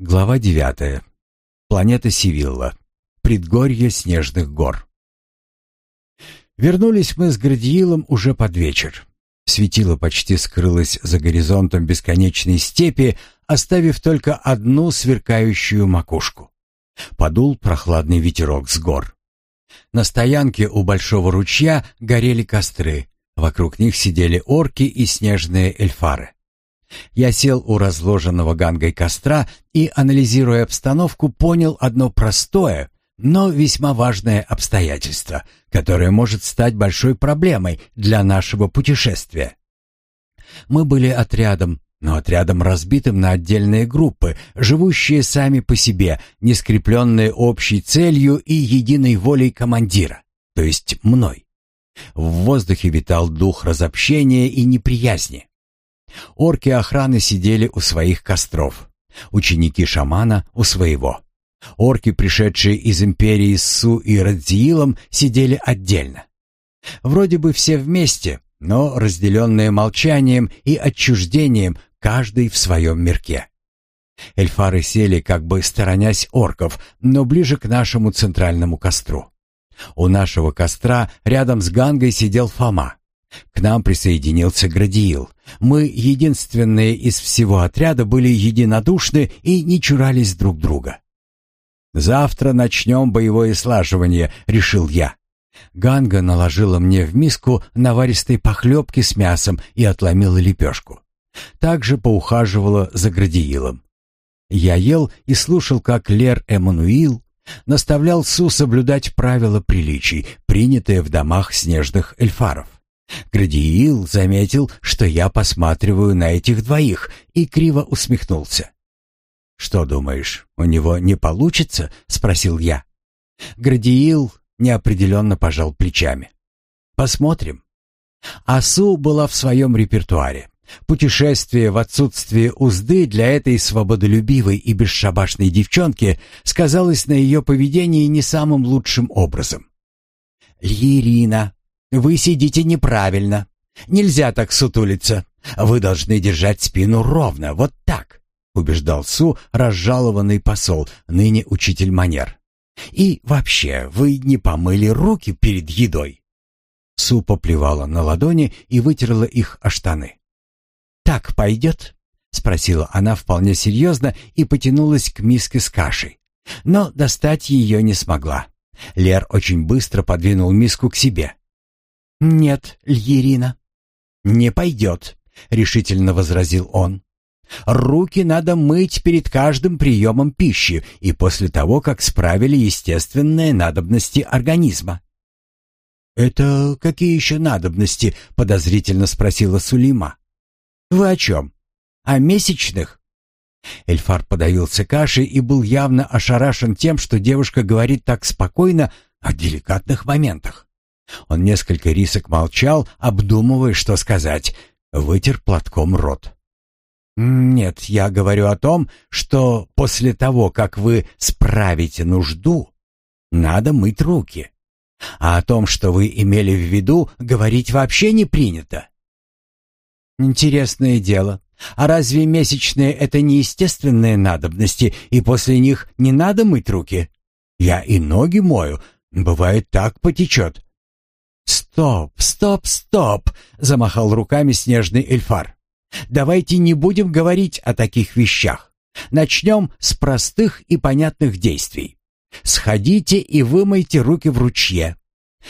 Глава девятая. Планета Сивилла. Предгорье снежных гор. Вернулись мы с Градиилом уже под вечер. Светило почти скрылось за горизонтом бесконечной степи, оставив только одну сверкающую макушку. Подул прохладный ветерок с гор. На стоянке у большого ручья горели костры. Вокруг них сидели орки и снежные эльфары. Я сел у разложенного гангой костра и, анализируя обстановку, понял одно простое, но весьма важное обстоятельство, которое может стать большой проблемой для нашего путешествия. Мы были отрядом, но отрядом разбитым на отдельные группы, живущие сами по себе, не скрепленные общей целью и единой волей командира, то есть мной. В воздухе витал дух разобщения и неприязни. Орки охраны сидели у своих костров, ученики шамана у своего. Орки, пришедшие из империи Су и Радзиилом, сидели отдельно. Вроде бы все вместе, но разделенные молчанием и отчуждением, каждый в своем мирке. Эльфары сели, как бы сторонясь орков, но ближе к нашему центральному костру. У нашего костра рядом с Гангой сидел Фома. К нам присоединился Градиил. Мы, единственные из всего отряда, были единодушны и не чурались друг друга. «Завтра начнем боевое слаживание», — решил я. Ганга наложила мне в миску наваристой похлебки с мясом и отломила лепешку. Также поухаживала за Градиилом. Я ел и слушал, как Лер Эммануил наставлял Су соблюдать правила приличий, принятые в домах снежных эльфаров. Градиил заметил, что я посматриваю на этих двоих, и криво усмехнулся. «Что думаешь, у него не получится?» — спросил я. Градиил неопределенно пожал плечами. «Посмотрим». Асу была в своем репертуаре. Путешествие в отсутствие узды для этой свободолюбивой и бесшабашной девчонки сказалось на ее поведении не самым лучшим образом. «Лирина, вы сидите неправильно. Нельзя так сутулиться. Вы должны держать спину ровно, вот так», — убеждал Су разжалованный посол, ныне учитель манер. «И вообще, вы не помыли руки перед едой?» Су поплевала на ладони и вытерла их о штаны. «Так пойдет?» — спросила она вполне серьезно и потянулась к миске с кашей. Но достать ее не смогла. Лер очень быстро подвинул миску к себе. «Нет, Льерина, не пойдет», — решительно возразил он. «Руки надо мыть перед каждым приемом пищи и после того, как справили естественные надобности организма». «Это какие еще надобности?» — подозрительно спросила Сулейма. «Вы о чем? О месячных?» Эльфар подавился кашей и был явно ошарашен тем, что девушка говорит так спокойно о деликатных моментах. Он несколько рисок молчал, обдумывая, что сказать, вытер платком рот. «Нет, я говорю о том, что после того, как вы справите нужду, надо мыть руки. А о том, что вы имели в виду, говорить вообще не принято. Интересное дело. А разве месячные это не естественные надобности, и после них не надо мыть руки? Я и ноги мою. Бывает так потечет. Стоп, стоп, стоп, замахал руками снежный эльфар. Давайте не будем говорить о таких вещах. Начнем с простых и понятных действий. Сходите и вымойте руки в ручье.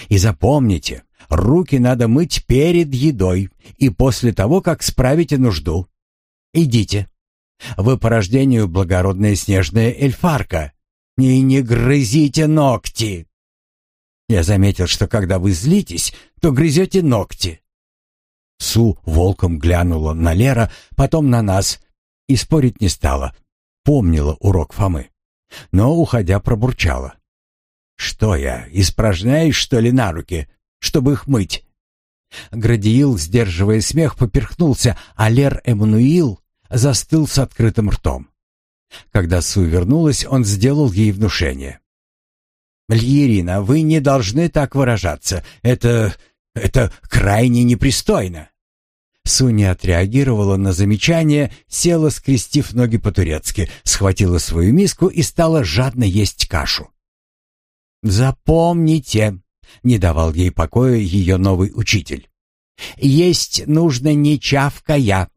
И запомните, Руки надо мыть перед едой и после того, как справите нужду. Идите. Вы по рождению благородная снежная эльфарка. И не грызите ногти. Я заметил, что когда вы злитесь, то грызете ногти. Су волком глянула на Лера, потом на нас и спорить не стала. Помнила урок Фомы. Но, уходя, пробурчала. «Что я, испражняюсь, что ли, на руки? чтобы их мыть. Градиил, сдерживая смех, поперхнулся, а Лер Эммануил застыл с открытым ртом. Когда Су вернулась, он сделал ей внушение. «Льерина, вы не должны так выражаться. Это... это крайне непристойно. Су не отреагировала на замечание, села, скрестив ноги по-турецки, схватила свою миску и стала жадно есть кашу. «Запомните», — не давал ей покоя ее новый учитель, «есть нужно не чавкая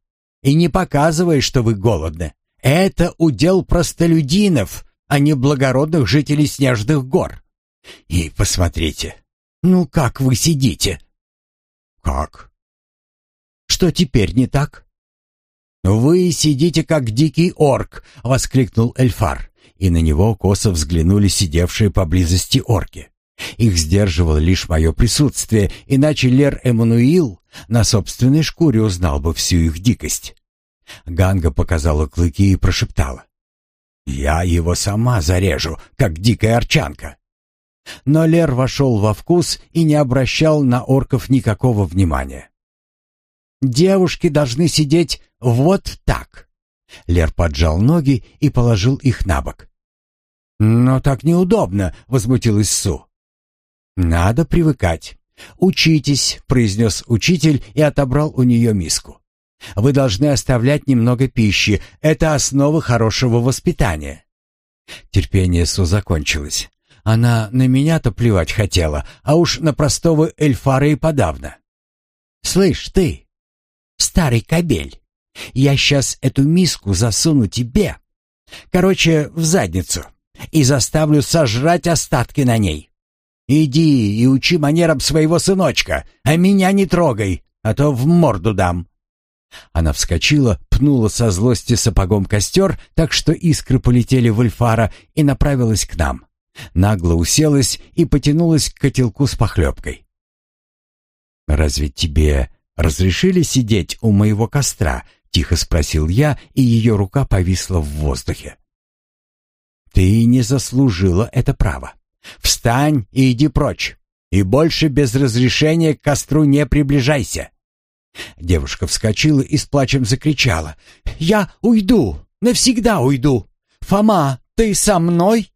и не показывая, что вы голодны. Это удел простолюдинов, а не благородных жителей снежных гор. И посмотрите, ну как вы сидите?» «Как?» «Что теперь не так?» «Вы сидите как дикий орк!» — воскликнул Эльфар, и на него косо взглянули сидевшие поблизости орки. Их сдерживало лишь мое присутствие, иначе Лер Эммануил на собственной шкуре узнал бы всю их дикость. Ганга показала клыки и прошептала. «Я его сама зарежу, как дикая арчанка». Но Лер вошел во вкус и не обращал на орков никакого внимания. «Девушки должны сидеть вот так». Лер поджал ноги и положил их на бок. «Но так неудобно», — возмутилась Су. «Надо привыкать. Учитесь», — произнес учитель и отобрал у нее миску. «Вы должны оставлять немного пищи. Это основа хорошего воспитания». Терпение Су закончилось. Она на меня-то плевать хотела, а уж на простого эльфара и подавно. «Слышь, ты, старый кобель, я сейчас эту миску засуну тебе, короче, в задницу, и заставлю сожрать остатки на ней. Иди и учи манерам своего сыночка, а меня не трогай, а то в морду дам». Она вскочила, пнула со злости сапогом костер, так что искры полетели в Эльфара и направилась к нам нагло уселась и потянулась к котелку с похлебкой. «Разве тебе разрешили сидеть у моего костра?» — тихо спросил я, и ее рука повисла в воздухе. «Ты не заслужила это право. Встань и иди прочь, и больше без разрешения к костру не приближайся». Девушка вскочила и с плачем закричала. «Я уйду, навсегда уйду! Фома, ты со мной?»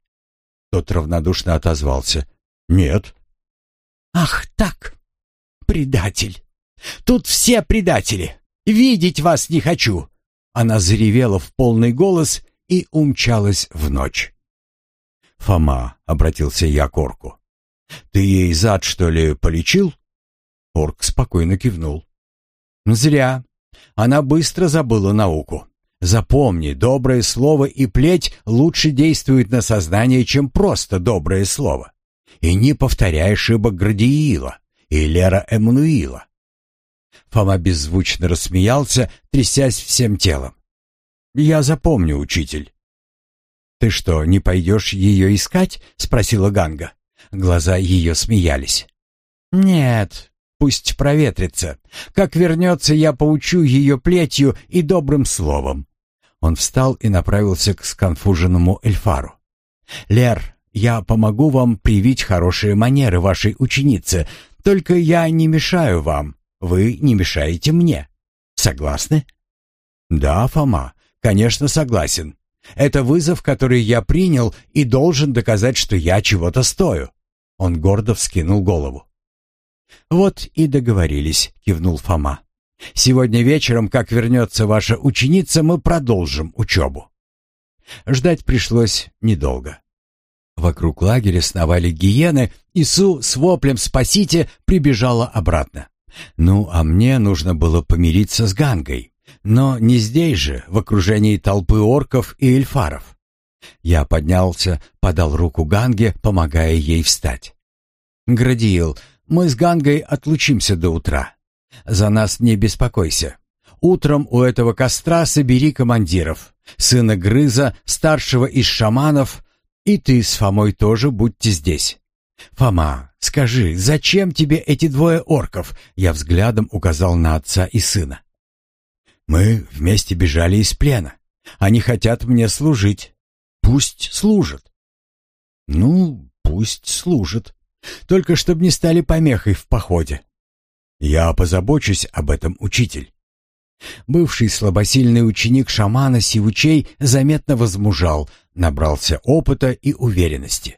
Тот равнодушно отозвался. «Нет». «Ах так! Предатель! Тут все предатели! Видеть вас не хочу!» Она заревела в полный голос и умчалась в ночь. «Фома», — обратился я к орку, — «ты ей зад, что ли, полечил?» Орк спокойно кивнул. «Зря. Она быстро забыла науку. Запомни, доброе слово и плеть лучше действуют на сознание, чем просто доброе слово. И не повторяй ошибок Градиила и Лера Эммануила. Фома беззвучно рассмеялся, трясясь всем телом. «Я запомню, учитель». «Ты что, не пойдешь ее искать?» — спросила Ганга. Глаза ее смеялись. «Нет, пусть проветрится. Как вернется, я поучу ее плетью и добрым словом. Он встал и направился к сконфуженному Эльфару. «Лер, я помогу вам привить хорошие манеры вашей ученице, только я не мешаю вам, вы не мешаете мне. Согласны?» «Да, Фома, конечно, согласен. Это вызов, который я принял и должен доказать, что я чего-то стою». Он гордо вскинул голову. «Вот и договорились», — кивнул Фома. Сегодня вечером, как вернется ваша ученица, мы продолжим учебу». Ждать пришлось недолго. Вокруг лагеря сновали гиены, и Су с воплем «Спасите!» прибежала обратно. Ну, а мне нужно было помириться с Гангой. Но не здесь же, в окружении толпы орков и эльфаров. Я поднялся, подал руку Ганге, помогая ей встать. «Градиил, мы с Гангой отлучимся до утра. За нас не беспокойся. Утром у этого костра собери командиров, сына Грыза, старшего из шаманов, и ты с Фомой тоже будьте здесь. Фома, скажи, зачем тебе эти двое орков? Я взглядом указал на отца и сына. Мы вместе бежали из плена. Они хотят мне служить. Пусть служат. Ну, пусть служат. Только чтобы не стали помехой в походе. «Я позабочусь об этом, учитель». Бывший слабосильный ученик шамана Сивучей заметно возмужал, набрался опыта и уверенности.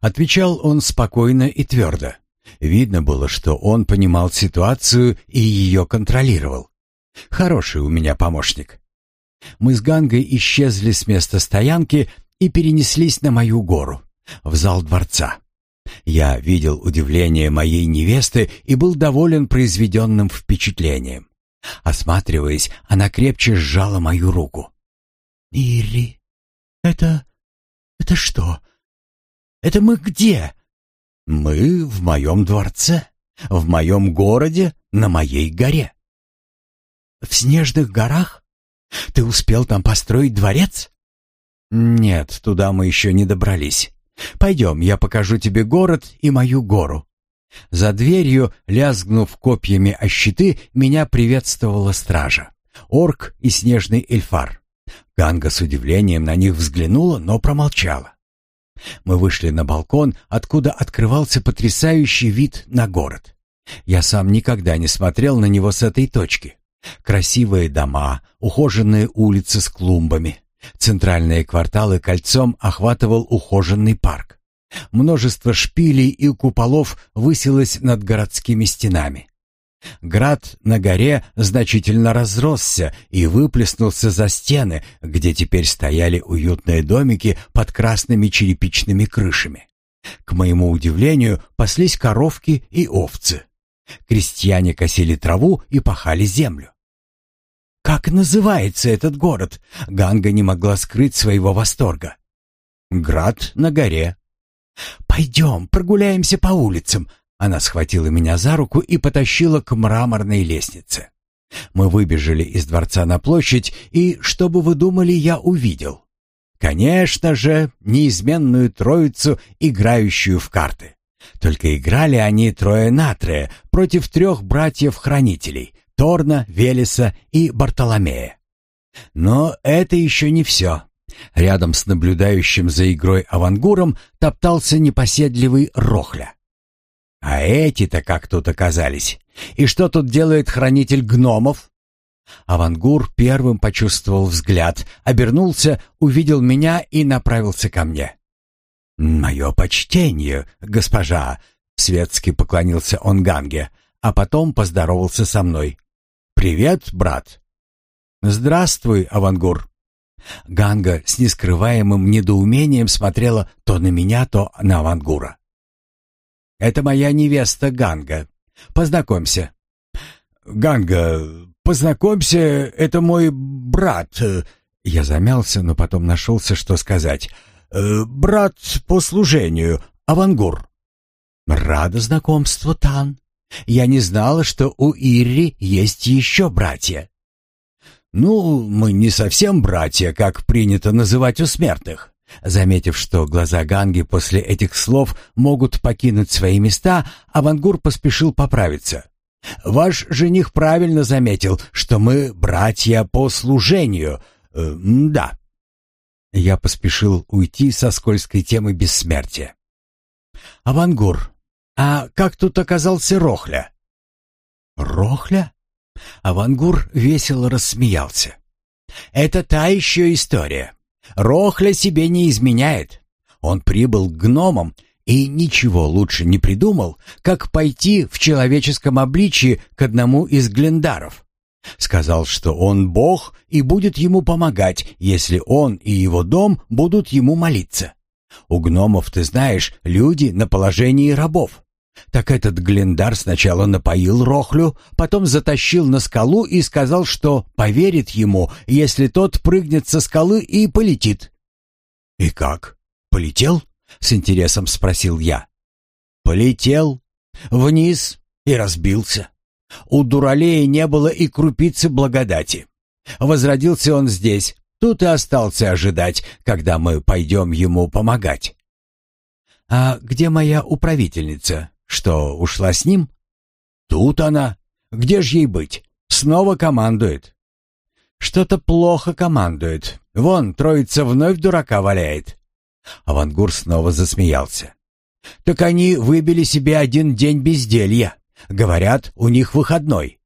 Отвечал он спокойно и твердо. Видно было, что он понимал ситуацию и ее контролировал. Хороший у меня помощник. Мы с Гангой исчезли с места стоянки и перенеслись на мою гору, в зал дворца. Я видел удивление моей невесты и был доволен произведенным впечатлением. Осматриваясь, она крепче сжала мою руку. «Ири, это... это что? Это мы где?» «Мы в моем дворце, в моем городе, на моей горе». «В снежных горах? Ты успел там построить дворец?» «Нет, туда мы еще не добрались. Пойдем, я покажу тебе город и мою гору». За дверью, лязгнув копьями о щиты, меня приветствовала стража. Орк и снежный эльфар. Ганга с удивлением на них взглянула, но промолчала. Мы вышли на балкон, откуда открывался потрясающий вид на город. Я сам никогда не смотрел на него с этой точки. Красивые дома, ухоженные улицы с клумбами. Центральные кварталы кольцом охватывал ухоженный парк. Множество шпилей и куполов высилось над городскими стенами. Град на горе значительно разросся и выплеснулся за стены, где теперь стояли уютные домики под красными черепичными крышами. К моему удивлению, паслись коровки и овцы. Крестьяне косили траву и пахали землю. «Как называется этот город?» Ганга не могла скрыть своего восторга. «Град на горе». «Пойдем, прогуляемся по улицам», она схватила меня за руку и потащила к мраморной лестнице. Мы выбежали из дворца на площадь, и, что бы вы думали, я увидел? Конечно же, неизменную троицу, играющую в карты. Только играли они трое на трое против трех братьев-хранителей — Торна, Велеса и Бартоломея. Но это еще не все. Рядом с наблюдающим за игрой авангуром топтался непоседливый Рохля. А эти-то как тут оказались? И что тут делает хранитель гномов? Авангур первым почувствовал взгляд, обернулся, увидел меня и направился ко мне. «Мое почтение, госпожа!» — светски поклонился он Ганге, а потом поздоровался со мной. «Привет, брат!» «Здравствуй, Авангур!» Ганга с нескрываемым недоумением смотрела то на меня, то на Авангура. Это моя невеста Ганга. Познакомься». «Ганга, познакомься, это мой брат». Я замялся, но потом нашелся, что сказать. «Э, «Брат по служению, Авангур». «Рада знакомству, Тан. Я не знала, что у Ирри есть еще братья». «Ну, мы не совсем братья, как принято называть у смертных. Заметив, что глаза Ганги после этих слов могут покинуть свои места, Авангур поспешил поправиться. «Ваш жених правильно заметил, что мы братья по служению. Э, да». Я поспешил уйти со скользкой темы бессмертия. «Авангур, а как тут оказался Рохля?» «Рохля?» Авангур весело рассмеялся. «Это та еще история. Рохля себе не изменяет. Он прибыл к гномам и ничего лучше не придумал, как пойти в человеческом обличии к одному из глендаров. Сказал, что он бог и будет ему помогать, если он и его дом будут ему молиться. У гномов, ты знаешь, люди на положении рабов. Так этот Глендар сначала напоил Рохлю, потом затащил на скалу и сказал, что поверит ему, если тот прыгнет со скалы и полетит. «И как? Полетел?» — с интересом спросил я. «Полетел. Вниз и разбился. У Дуралея не было и крупицы благодати. Возродился он здесь, тут и остался ожидать, когда мы пойдем ему помогать». «А где моя управительница?» Что, ушла с ним? Тут она. Где ж ей быть? Снова командует. Что-то плохо командует. Вон, троица вновь дурака валяет. Авангур снова засмеялся. Так они выбили себе один день безделья. Говорят, у них выходной.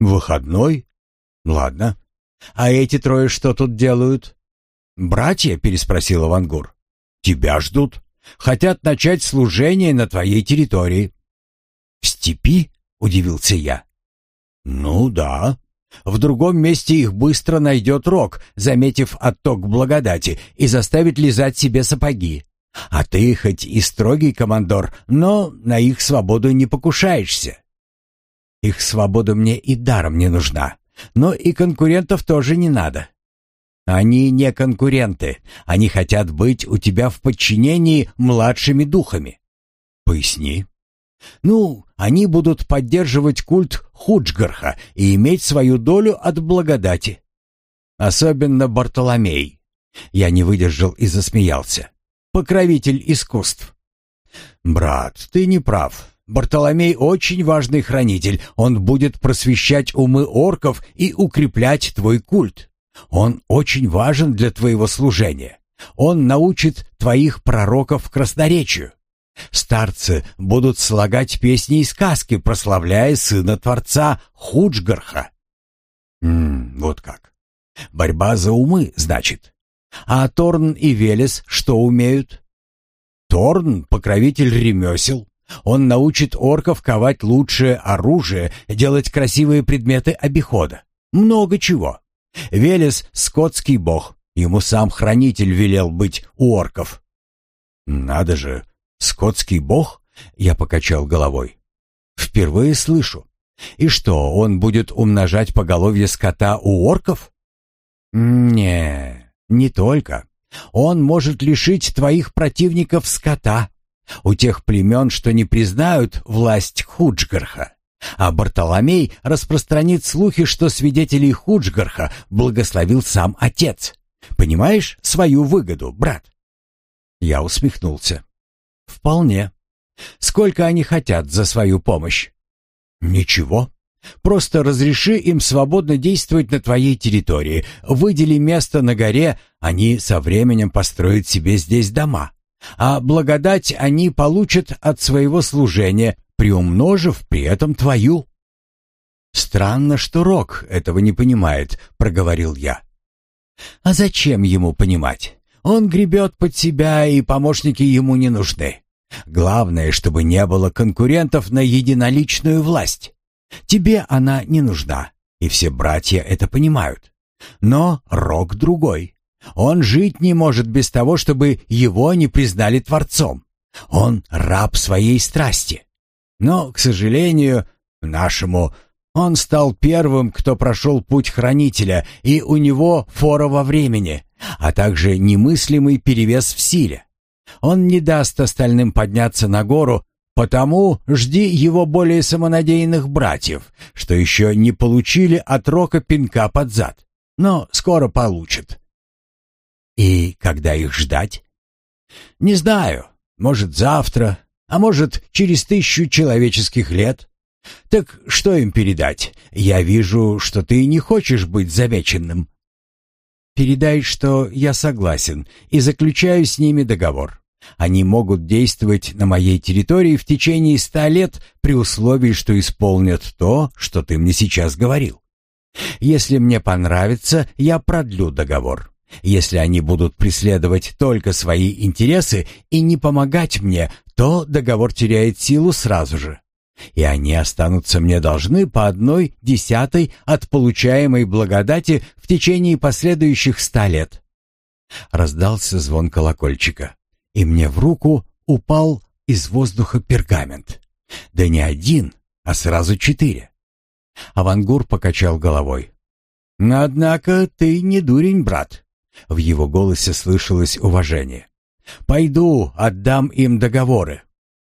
Выходной? Ладно. А эти трое что тут делают? Братья, переспросил Авангур. Тебя ждут. Хотят начать служение на твоей территории». «В степи?» — удивился я. «Ну да. В другом месте их быстро найдет рок, заметив отток благодати, и заставит лизать себе сапоги. А ты хоть и строгий командор, но на их свободу не покушаешься. Их свобода мне и даром не нужна, но и конкурентов тоже не надо. Они не конкуренты, они хотят быть у тебя в подчинении младшими духами. Поясни. Ну, они будут поддерживать культ Худжгарха и иметь свою долю от благодати. Особенно Бартоломей. Я не выдержал и засмеялся. Покровитель искусств. Брат, ты не прав. Бартоломей очень важный хранитель. Он будет просвещать умы орков и укреплять твой культ. Он очень важен для твоего служения. Он научит твоих пророков красноречию. Старцы будут слагать песни и сказки, прославляя сына Творца Худжгарха. М вот как. Борьба за умы, значит. А Торн и Велес что умеют? Торн — покровитель ремесел. Он научит орков ковать лучшее оружие, делать красивые предметы обихода. Много чего. Велес — скотский бог. Ему сам хранитель велел быть у орков. Надо же, скотский бог? Я покачал головой. Впервые слышу. И что, он будет умножать поголовье скота у орков? Не, не только. Он может лишить твоих противников скота, у тех племен, что не признают власть Худжгарха. А Бартоломей распространит слухи, что свидетелей Худжгарха благословил сам отец. Понимаешь свою выгоду, брат? Я усмехнулся. Вполне. Сколько они хотят за свою помощь? Ничего. Просто разреши им свободно действовать на твоей территории. Выдели место на горе, они со временем построят себе здесь дома. А благодать они получат от своего служения, приумножив при этом твою. Странно, что Рок этого не понимает, проговорил я. А зачем ему понимать? Он гребет под себя, и помощники ему не нужны. Главное, чтобы не было конкурентов на единоличную власть. Тебе она не нужна, и все братья это понимают. Но Рок другой. Он жить не может без того, чтобы его не признали творцом. Он раб своей страсти. Но, к сожалению, нашему он стал первым, кто прошел путь хранителя, и у него фора во времени, а также немыслимый перевес в силе. Он не даст остальным подняться на гору, потому жди его более самонадеянных братьев, что еще не получили от Рока пинка под зад, но скоро получат. И когда их ждать? Не знаю. Может, завтра, а может, через тысячу человеческих лет. Так что им передать? Я вижу, что ты не хочешь быть замеченным. Передай, что я согласен и заключаю с ними договор. Они могут действовать на моей территории в течение ста лет при условии, что исполнят то, что ты мне сейчас говорил. Если мне понравится, я продлю договор. Если они будут преследовать только свои интересы и не помогать мне, то договор теряет силу сразу же. И они останутся мне должны по одной десятой от получаемой благодати в течение последующих ста лет. Раздался звон колокольчика, и мне в руку упал из воздуха пергамент. Да не один, а сразу четыре. Авангур покачал головой. «Однако ты не дурень, брат. В его голосе слышалось уважение. «Пойду, отдам им договоры.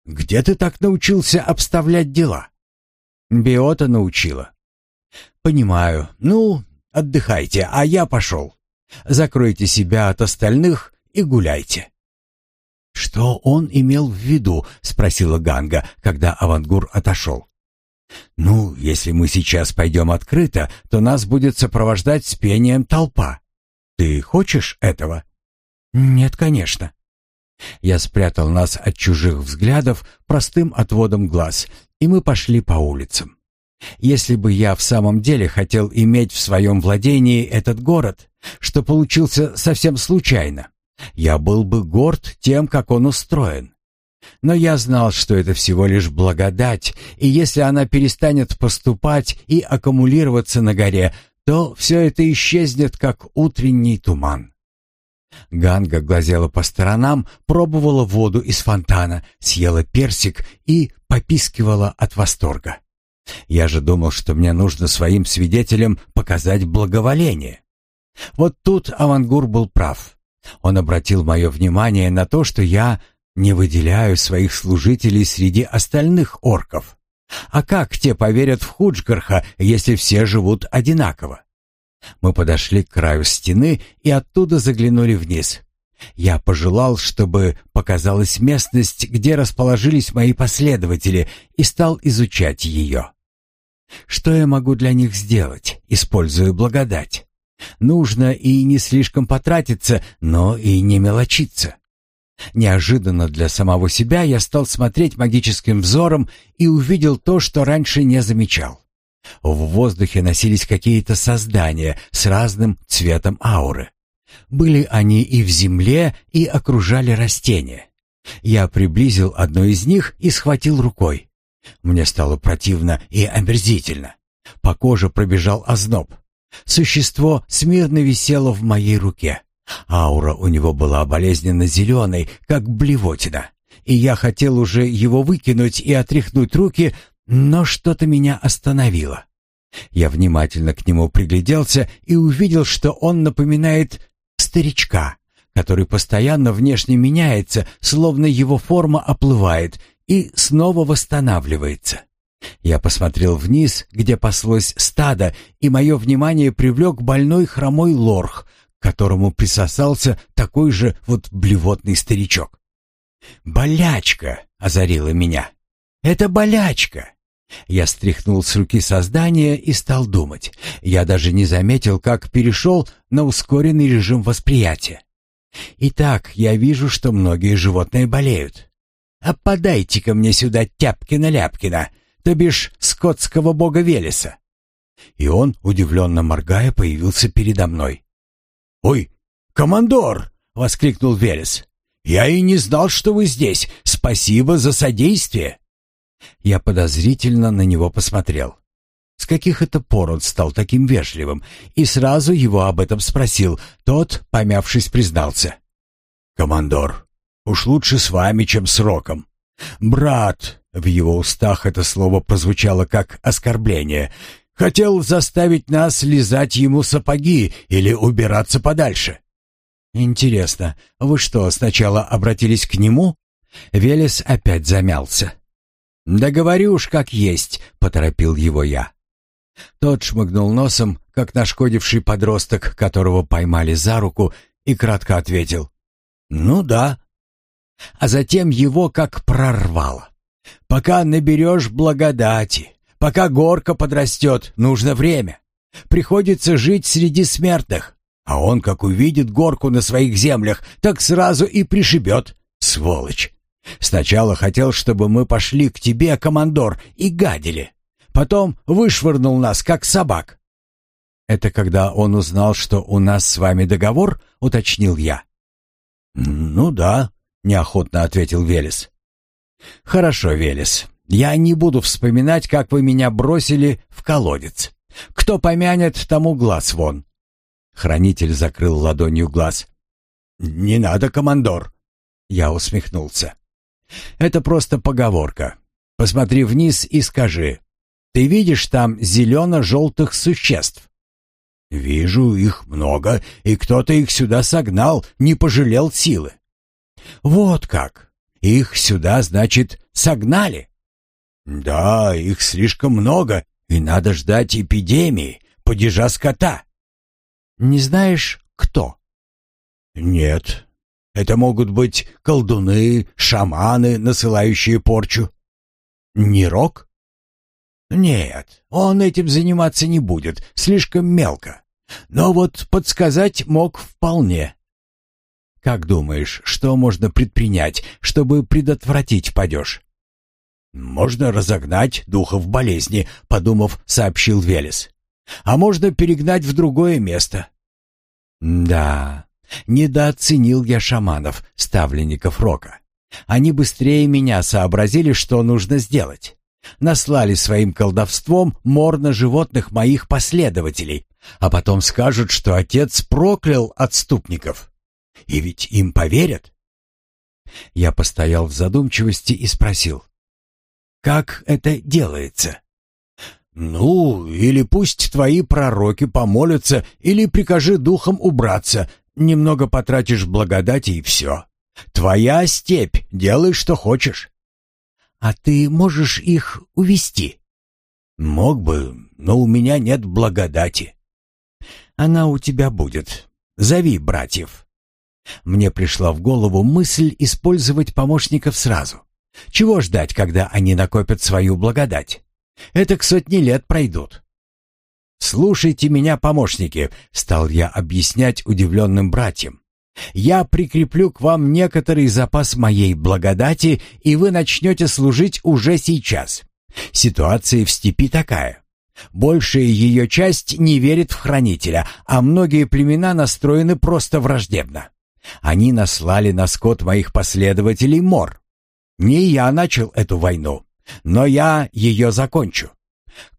Где ты так научился обставлять дела?» «Биота научила». «Понимаю. Ну, отдыхайте, а я пошел. Закройте себя от остальных и гуляйте». «Что он имел в виду?» — спросила Ганга, когда Авангур отошел. «Ну, если мы сейчас пойдем открыто, то нас будет сопровождать с пением толпа. Ты хочешь этого? Нет, конечно. Я спрятал нас от чужих взглядов простым отводом глаз, и мы пошли по улицам. Если бы я в самом деле хотел иметь в своем владении этот город, что получился совсем случайно, я был бы горд тем, как он устроен. Но я знал, что это всего лишь благодать, и если она перестанет поступать и аккумулироваться на горе, то все это исчезнет, как утренний туман. Ганга глазела по сторонам, пробовала воду из фонтана, съела персик и попискивала от восторга. Я же думал, что мне нужно своим свидетелям показать благоволение. Вот тут Авангур был прав. Он обратил мое внимание на то, что я не выделяю своих служителей среди остальных орков. А как те поверят в Худжгарха, если все живут одинаково? Мы подошли к краю стены и оттуда заглянули вниз. Я пожелал, чтобы показалась местность, где расположились мои последователи, и стал изучать ее. Что я могу для них сделать, используя благодать? Нужно и не слишком потратиться, но и не мелочиться. Неожиданно для самого себя я стал смотреть магическим взором и увидел то, что раньше не замечал. В воздухе носились какие-то создания с разным цветом ауры. Были они и в земле, и окружали растения. Я приблизил одно из них и схватил рукой. Мне стало противно и омерзительно. По коже пробежал озноб. Существо смирно висело в моей руке. Аура у него была болезненно зеленой, как блевотина. И я хотел уже его выкинуть и отряхнуть руки, но что-то меня остановило. Я внимательно к нему пригляделся и увидел, что он напоминает старичка, который постоянно внешне меняется, словно его форма оплывает и снова восстанавливается. Я посмотрел вниз, где паслось стадо, и мое внимание привлек больной хромой лорх, к которому присосался такой же вот блевотный старичок. «Болячка!» — озарила меня. «Это болячка!» Я стряхнул с руки создание и стал думать. Я даже не заметил, как перешел на ускоренный режим восприятия. Итак, я вижу, что многие животные болеют. А подайте-ка мне сюда Тяпкина-Ляпкина, то бишь скотского бога Велеса. И он, удивленно моргая, появился передо мной. «Ой, командор!» — воскликнул Велес. «Я и не знал, что вы здесь. Спасибо за содействие!» Я подозрительно на него посмотрел. С каких это пор он стал таким вежливым? И сразу его об этом спросил. Тот, помявшись, признался. «Командор, уж лучше с вами, чем с Роком. Брат!» В его устах это слово прозвучало как оскорбление. «Хотел заставить нас лизать ему сапоги или убираться подальше». «Интересно, вы что, сначала обратились к нему?» Велес опять замялся. «Да говорю уж как есть», — поторопил его я. Тот шмыгнул носом, как нашкодивший подросток, которого поймали за руку, и кратко ответил. «Ну да». А затем его как прорвало. «Пока наберешь благодати, пока горка подрастет, нужно время. Приходится жить среди смертных. А он, как увидит горку на своих землях, так сразу и пришибет, сволочь. Сначала хотел, чтобы мы пошли к тебе, командор, и гадили. Потом вышвырнул нас, как собак. Это когда он узнал, что у нас с вами договор, уточнил я. Ну да, неохотно ответил Велес. Хорошо, Велес. Я не буду вспоминать, как вы меня бросили в колодец. Кто помянет, тому глаз вон. Хранитель закрыл ладонью глаз. Не надо, командор. Я усмехнулся. Это просто поговорка. Посмотри вниз и скажи. Ты видишь там зелено-желтых существ? Вижу их много, и кто-то их сюда согнал, не пожалел силы. Вот как. Их сюда, значит, согнали? Да, их слишком много, и надо ждать эпидемии, падежа скота. Не знаешь, кто? Нет, это могут быть колдуны, шаманы, насылающие порчу. Не рок? Нет, он этим заниматься не будет, слишком мелко. Но вот подсказать мог вполне. Как думаешь, что можно предпринять, чтобы предотвратить падеж? Можно разогнать духов болезни, подумав, сообщил Велес. А можно перегнать в другое место. Да, Недооценил я шаманов, ставленников рока. Они быстрее меня сообразили, что нужно сделать. Наслали своим колдовством мор на животных моих последователей, а потом скажут, что отец проклял отступников. И ведь им поверят. Я постоял в задумчивости и спросил. «Как это делается?» «Ну, или пусть твои пророки помолятся, или прикажи духом убраться, немного потратишь благодати и все. Твоя степь, делай, что хочешь». «А ты можешь их увести? «Мог бы, но у меня нет благодати». «Она у тебя будет. Зови братьев». Мне пришла в голову мысль использовать помощников сразу. Чего ждать, когда они накопят свою благодать? Это к сотни лет пройдут. «Слушайте меня, помощники», — стал я объяснять удивленным братьям. «Я прикреплю к вам некоторый запас моей благодати, и вы начнете служить уже сейчас. Ситуация в степи такая. Большая ее часть не верит в хранителя, а многие племена настроены просто враждебно. Они наслали на скот моих последователей мор. Не я начал эту войну, но я ее закончу.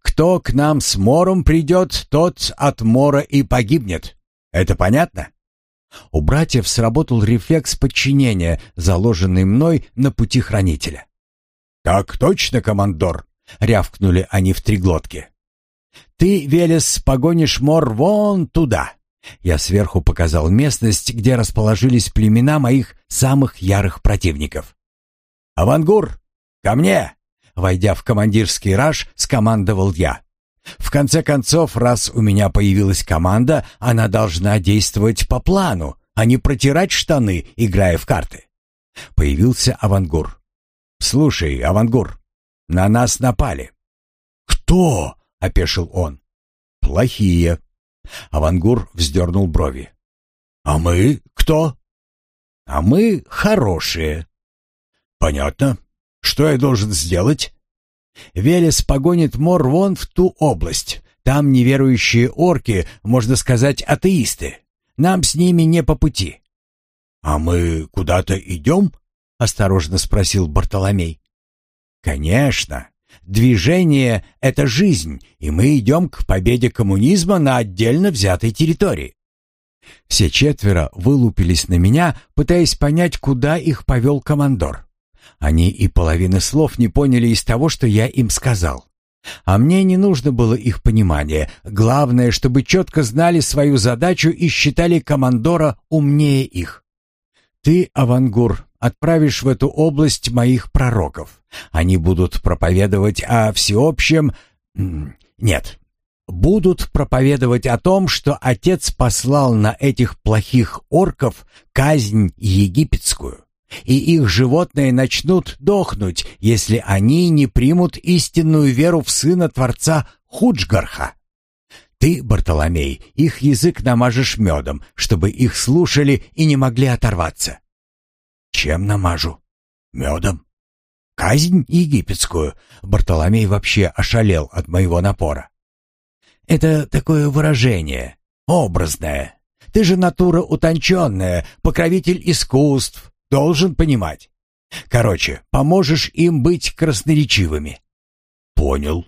Кто к нам с мором придет, тот от мора и погибнет. Это понятно? У братьев сработал рефлекс подчинения, заложенный мной на пути хранителя. «Так точно, командор!» — рявкнули они в три глотки. «Ты, Велес, погонишь мор вон туда!» Я сверху показал местность, где расположились племена моих самых ярых противников. «Авангур, ко мне!» Войдя в командирский раж, скомандовал я. «В конце концов, раз у меня появилась команда, она должна действовать по плану, а не протирать штаны, играя в карты». Появился Авангур. «Слушай, Авангур, на нас напали». «Кто?» — опешил он. «Плохие», Авангур вздернул брови. «А мы кто?» «А мы хорошие». «Понятно. Что я должен сделать?» «Велес погонит Мор вон в ту область. Там неверующие орки, можно сказать, атеисты. Нам с ними не по пути». «А мы куда-то идем?» — осторожно спросил Бартоломей. «Конечно. Движение — это жизнь, и мы идем к победе коммунизма на отдельно взятой территории. Все четверо вылупились на меня, пытаясь понять, куда их повел командор. Они и половины слов не поняли из того, что я им сказал. А мне не нужно было их понимание. Главное, чтобы четко знали свою задачу и считали командора умнее их. Ты, Авангур, отправишь в эту область моих пророков. Они будут проповедовать о всеобщем... Нет, будут проповедовать о том, что отец послал на этих плохих орков казнь египетскую, и их животные начнут дохнуть, если они не примут истинную веру в сына Творца Худжгарха. Ты, Бартоломей, их язык намажешь медом, чтобы их слушали и не могли оторваться. Чем намажу? Медом. Казнь египетскую. Бартоломей вообще ошалел от моего напора. Это такое выражение, образное. Ты же натура утонченная, покровитель искусств, должен понимать. Короче, поможешь им быть красноречивыми. Понял.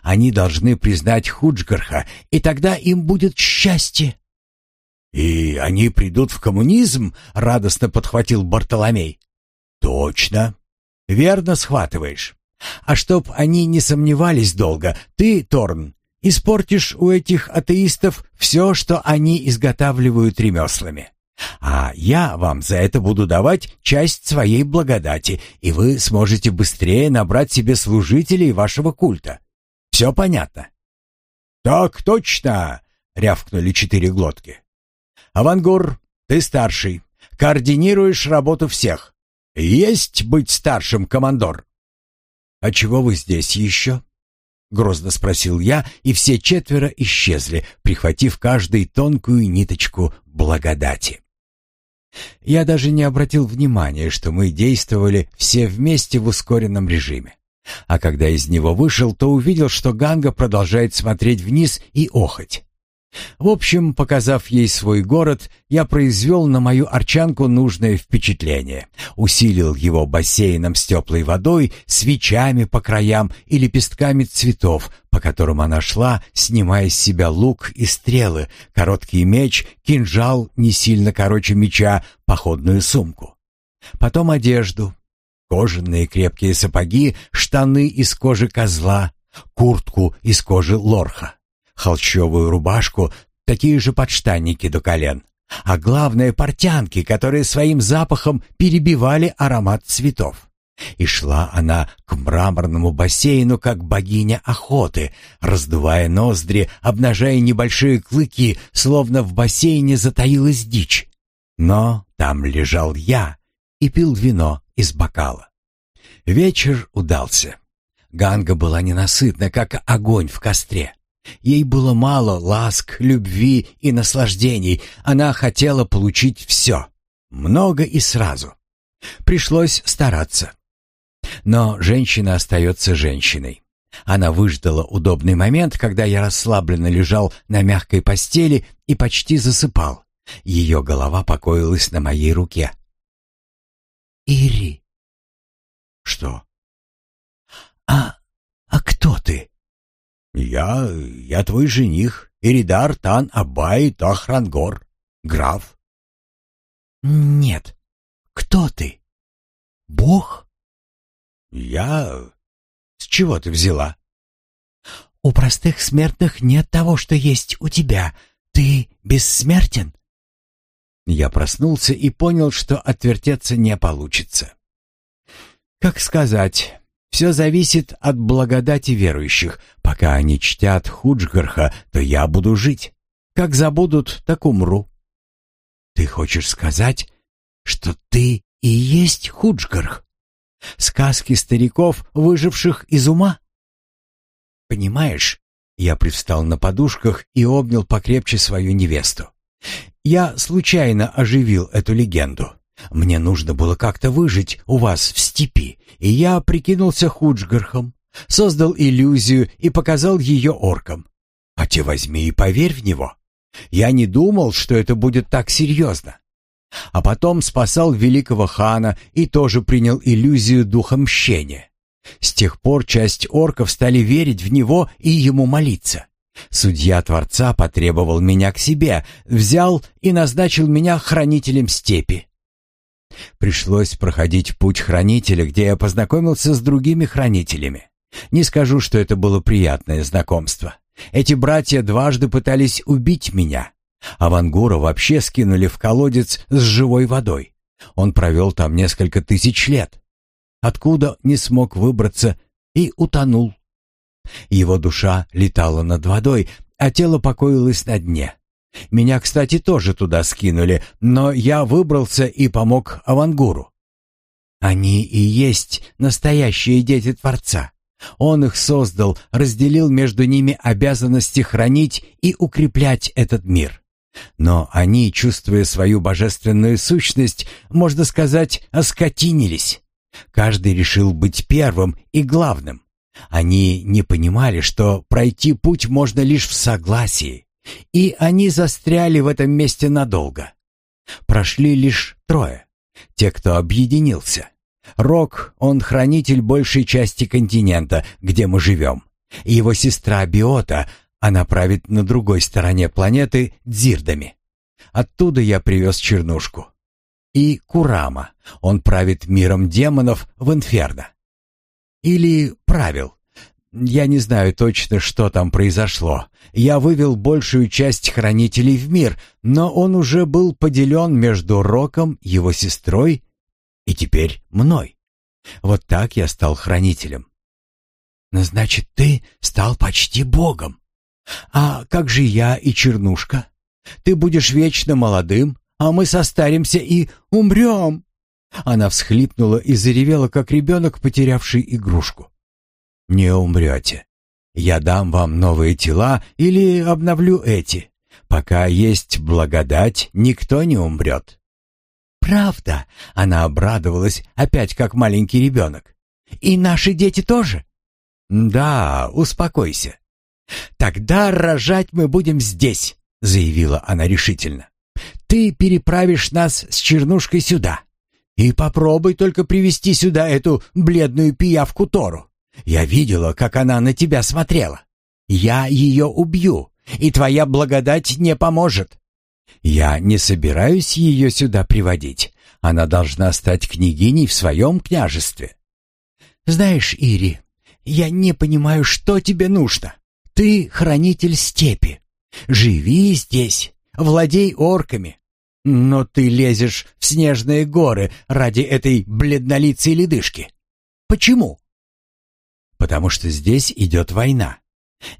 Они должны признать Худжгарха, и тогда им будет счастье. «И они придут в коммунизм?» — радостно подхватил Бартоломей. «Точно. Верно схватываешь. А чтоб они не сомневались долго, ты, Торн, испортишь у этих атеистов все, что они изготавливают ремеслами. А я вам за это буду давать часть своей благодати, и вы сможете быстрее набрать себе служителей вашего культа. Все понятно?» «Так точно!» — рявкнули четыре глотки. «Авангур, ты старший. Координируешь работу всех. Есть быть старшим, командор?» «А чего вы здесь еще?» Грозно спросил я, и все четверо исчезли, прихватив каждый тонкую ниточку благодати. Я даже не обратил внимания, что мы действовали все вместе в ускоренном режиме. А когда из него вышел, то увидел, что Ганга продолжает смотреть вниз и охоть. В общем, показав ей свой город, я произвел на мою арчанку нужное впечатление. Усилил его бассейном с теплой водой, свечами по краям и лепестками цветов, по которым она шла, снимая с себя лук и стрелы, короткий меч, кинжал не сильно короче меча, походную сумку. Потом одежду, кожаные крепкие сапоги, штаны из кожи козла, куртку из кожи лорха холщовую рубашку, такие же подштанники до колен, а главное портянки, которые своим запахом перебивали аромат цветов. И шла она к мраморному бассейну, как богиня охоты, раздувая ноздри, обнажая небольшие клыки, словно в бассейне затаилась дичь. Но там лежал я и пил вино из бокала. Вечер удался. Ганга была ненасытна, как огонь в костре. Ей было мало ласк, любви и наслаждений. Она хотела получить все. Много и сразу. Пришлось стараться. Но женщина остается женщиной. Она выждала удобный момент, когда я расслабленно лежал на мягкой постели и почти засыпал. Ее голова покоилась на моей руке. «Ири». «Что?» «А... а кто ты?» «Я... я твой жених, Иридар Тан Абай Тахрангор, граф». «Нет. Кто ты? Бог?» «Я... С чего ты взяла?» «У простых смертных нет того, что есть у тебя. Ты бессмертен?» Я проснулся и понял, что отвертеться не получится. «Как сказать...» Все зависит от благодати верующих. Пока они чтят Худжгарха, то я буду жить. Как забудут, так умру. Ты хочешь сказать, что ты и есть Худжгарх? Сказки стариков, выживших из ума? Понимаешь, я привстал на подушках и обнял покрепче свою невесту. Я случайно оживил эту легенду. Мне нужно было как-то выжить у вас в степи, и я прикинулся Худжгархом, создал иллюзию и показал ее оркам. А те возьми и поверь в него. Я не думал, что это будет так серьезно. А потом спасал великого хана и тоже принял иллюзию духа мщения. С тех пор часть орков стали верить в него и ему молиться. Судья Творца потребовал меня к себе, взял и назначил меня хранителем степи. Пришлось проходить путь хранителя, где я познакомился с другими хранителями. Не скажу, что это было приятное знакомство. Эти братья дважды пытались убить меня. Авангура вообще скинули в колодец с живой водой. Он провел там несколько тысяч лет. Откуда не смог выбраться и утонул. Его душа летала над водой, а тело покоилось на дне. Меня, кстати, тоже туда скинули, но я выбрался и помог Авангуру. Они и есть настоящие дети Творца. Он их создал, разделил между ними обязанности хранить и укреплять этот мир. Но они, чувствуя свою божественную сущность, можно сказать, оскотинились. Каждый решил быть первым и главным. Они не понимали, что пройти путь можно лишь в согласии. И они застряли в этом месте надолго. Прошли лишь трое. Те, кто объединился. Рок, он хранитель большей части континента, где мы живем. Его сестра Биота, она правит на другой стороне планеты Дзирдами. Оттуда я привез чернушку. И Курама, он правит миром демонов в Инферно. Или правил. Я не знаю точно, что там произошло. Я вывел большую часть хранителей в мир, но он уже был поделен между Роком, его сестрой и теперь мной. Вот так я стал хранителем. Значит, ты стал почти богом. А как же я и Чернушка? Ты будешь вечно молодым, а мы состаримся и умрем. Она всхлипнула и заревела, как ребенок, потерявший игрушку не умрете. Я дам вам новые тела или обновлю эти. Пока есть благодать, никто не умрет». «Правда?» — она обрадовалась, опять как маленький ребенок. «И наши дети тоже?» «Да, успокойся. Тогда рожать мы будем здесь, заявила она решительно. «Ты переправишь нас с Чернушкой сюда. И попробуй только привести сюда эту бледную пиявку Тору. Я видела, как она на тебя смотрела. Я ее убью, и твоя благодать не поможет. Я не собираюсь ее сюда приводить. Она должна стать княгиней в своем княжестве. Знаешь, Ири, я не понимаю, что тебе нужно. Ты хранитель степи. Живи здесь, владей орками. Но ты лезешь в снежные горы ради этой бледнолицей ледышки. Почему? Потому что здесь идет война.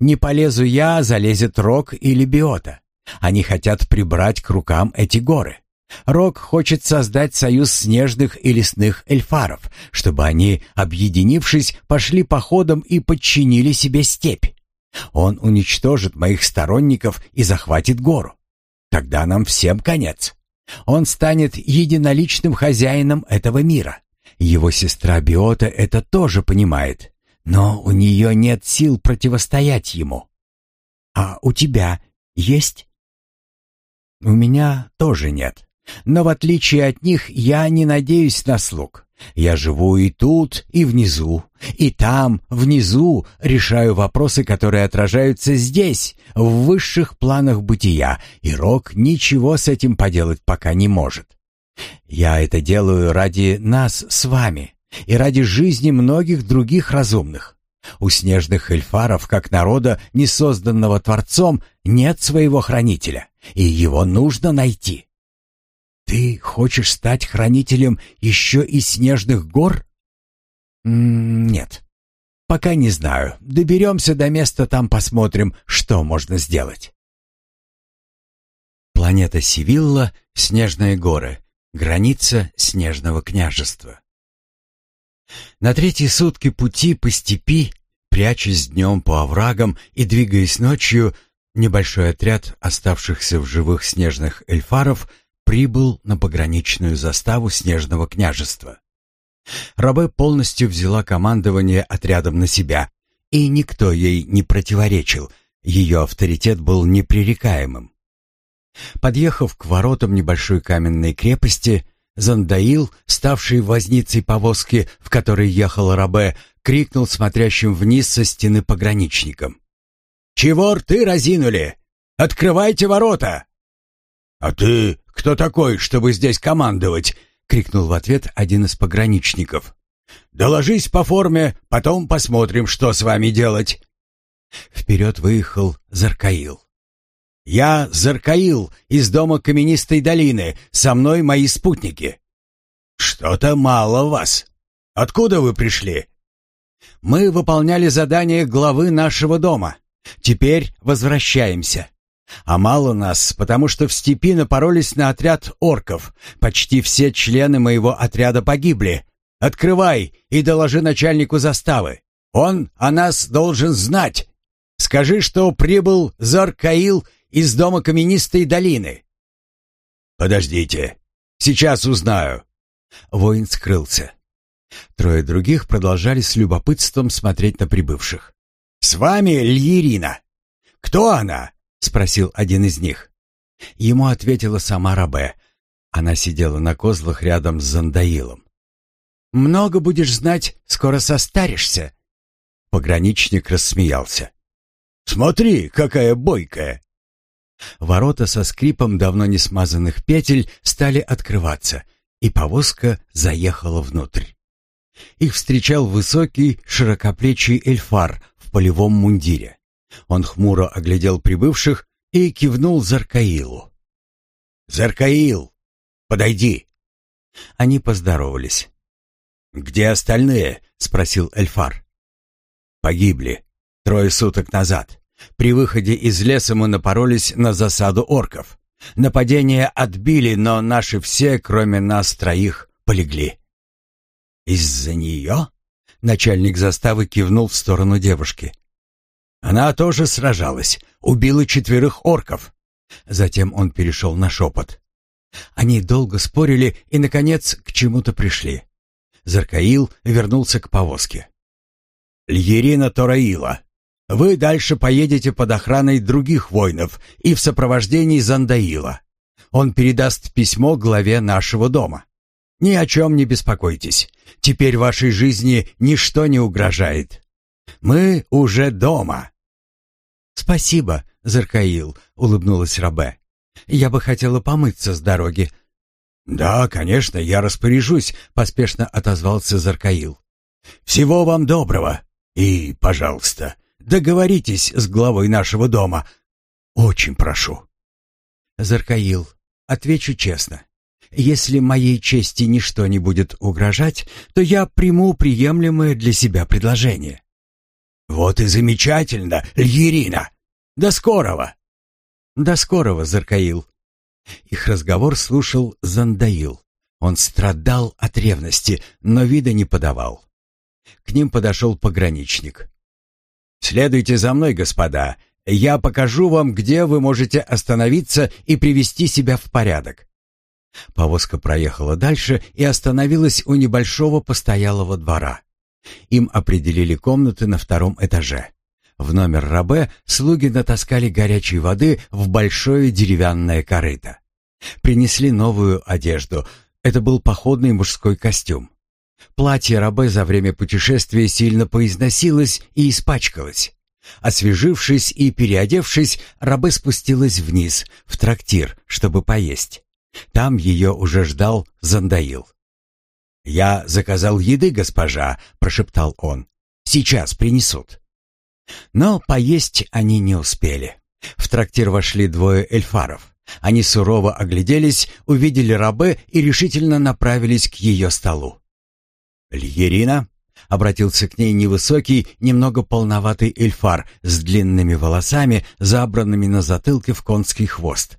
Не полезу я, залезет Рок или Биота. Они хотят прибрать к рукам эти горы. Рок хочет создать союз снежных и лесных эльфаров, чтобы они, объединившись, пошли походом и подчинили себе степь. Он уничтожит моих сторонников и захватит гору. Тогда нам всем конец. Он станет единоличным хозяином этого мира. Его сестра Биота это тоже понимает, но у нее нет сил противостоять ему. А у тебя есть? У меня тоже нет. Но в отличие от них я не надеюсь на слуг. Я живу и тут, и внизу, и там, внизу, решаю вопросы, которые отражаются здесь, в высших планах бытия, и Рок ничего с этим поделать пока не может. Я это делаю ради нас с вами и ради жизни многих других разумных. У снежных эльфаров, как народа, не созданного Творцом, нет своего хранителя, и его нужно найти. Ты хочешь стать хранителем еще и снежных гор? нет. Пока не знаю. Доберемся до места, там посмотрим, что можно сделать. Планета Сивилла, Снежные горы, граница Снежного княжества. На третьи сутки пути по степи, прячась днем по оврагам и двигаясь ночью, небольшой отряд оставшихся в живых снежных эльфаров прибыл на пограничную заставу Снежного княжества. Рабе полностью взяла командование отрядом на себя, и никто ей не противоречил, ее авторитет был непререкаемым. Подъехав к воротам небольшой каменной крепости, Зандаил, ставший возницей повозки, в которой ехал Рабе, крикнул смотрящим вниз со стены пограничникам. «Чего рты разинули? Открывайте ворота!» «А ты кто такой, чтобы здесь командовать?» — крикнул в ответ один из пограничников. «Доложись по форме, потом посмотрим, что с вами делать». Вперед выехал Заркаил. «Я Заркаил из дома Каменистой долины, со мной мои спутники». «Что-то мало вас. Откуда вы пришли?» «Мы выполняли задание главы нашего дома. Теперь возвращаемся. А мало нас, потому что в степи напоролись на отряд орков. Почти все члены моего отряда погибли. Открывай и доложи начальнику заставы. Он о нас должен знать. Скажи, что прибыл Заркаил из дома каменистой долины. Подождите. Сейчас узнаю. Воин скрылся. Трое других продолжали с любопытством смотреть на прибывших. «С вами Льерина. Кто она? — спросил один из них. Ему ответила сама Рабе. Она сидела на козлах рядом с Зандаилом. «Много будешь знать, скоро состаришься». Пограничник рассмеялся. «Смотри, какая бойкая!» Ворота со скрипом давно не смазанных петель стали открываться, и повозка заехала внутрь. Их встречал высокий, широкоплечий эльфар в полевом мундире. Он хмуро оглядел прибывших и кивнул Заркаилу. «Заркаил, подойди!» Они поздоровались. «Где остальные?» — спросил Эльфар. «Погибли. Трое суток назад. При выходе из леса мы напоролись на засаду орков. Нападение отбили, но наши все, кроме нас троих, полегли». «Из-за нее?» — начальник заставы кивнул в сторону девушки. Она тоже сражалась, убила четверых орков. Затем он перешел на шепот. Они долго спорили и, наконец, к чему-то пришли. Заркаил вернулся к повозке. «Льерина Тораила, Вы дальше поедете под охраной других воинов и в сопровождении Зандаила. Он передаст письмо главе нашего дома. Ни о чем не беспокойтесь. Теперь вашей жизни ничто не угрожает. Мы уже дома. Спасибо, Заркаил, улыбнулась Рабе. Я бы хотела помыться с дороги. Да, конечно, я распоряжусь, поспешно отозвался Заркаил. Всего вам доброго и, пожалуйста, договоритесь с главой нашего дома. Очень прошу. Заркаил, отвечу честно. Если моей чести ничто не будет угрожать, то я приму приемлемое для себя предложение. Вот и замечательно, Льерина. До скорого. До скорого, Заркаил. Их разговор слушал Зандаил. Он страдал от ревности, но вида не подавал. К ним подошел пограничник. «Следуйте за мной, господа. Я покажу вам, где вы можете остановиться и привести себя в порядок». Повозка проехала дальше и остановилась у небольшого постоялого двора. Им определили комнаты на втором этаже. В номер Рабе слуги натаскали горячей воды в большое деревянное корыто. Принесли новую одежду. Это был походный мужской костюм. Платье Рабе за время путешествия сильно поизносилось и испачкалось. Освежившись и переодевшись, Рабе спустилась вниз, в трактир, чтобы поесть. Там ее уже ждал Зандаил. «Я заказал еды, госпожа», — прошептал он. «Сейчас принесут». Но поесть они не успели. В трактир вошли двое эльфаров. Они сурово огляделись, увидели рабы и решительно направились к ее столу. «Льерина?» — обратился к ней невысокий, немного полноватый эльфар с длинными волосами, забранными на затылке в конский хвост.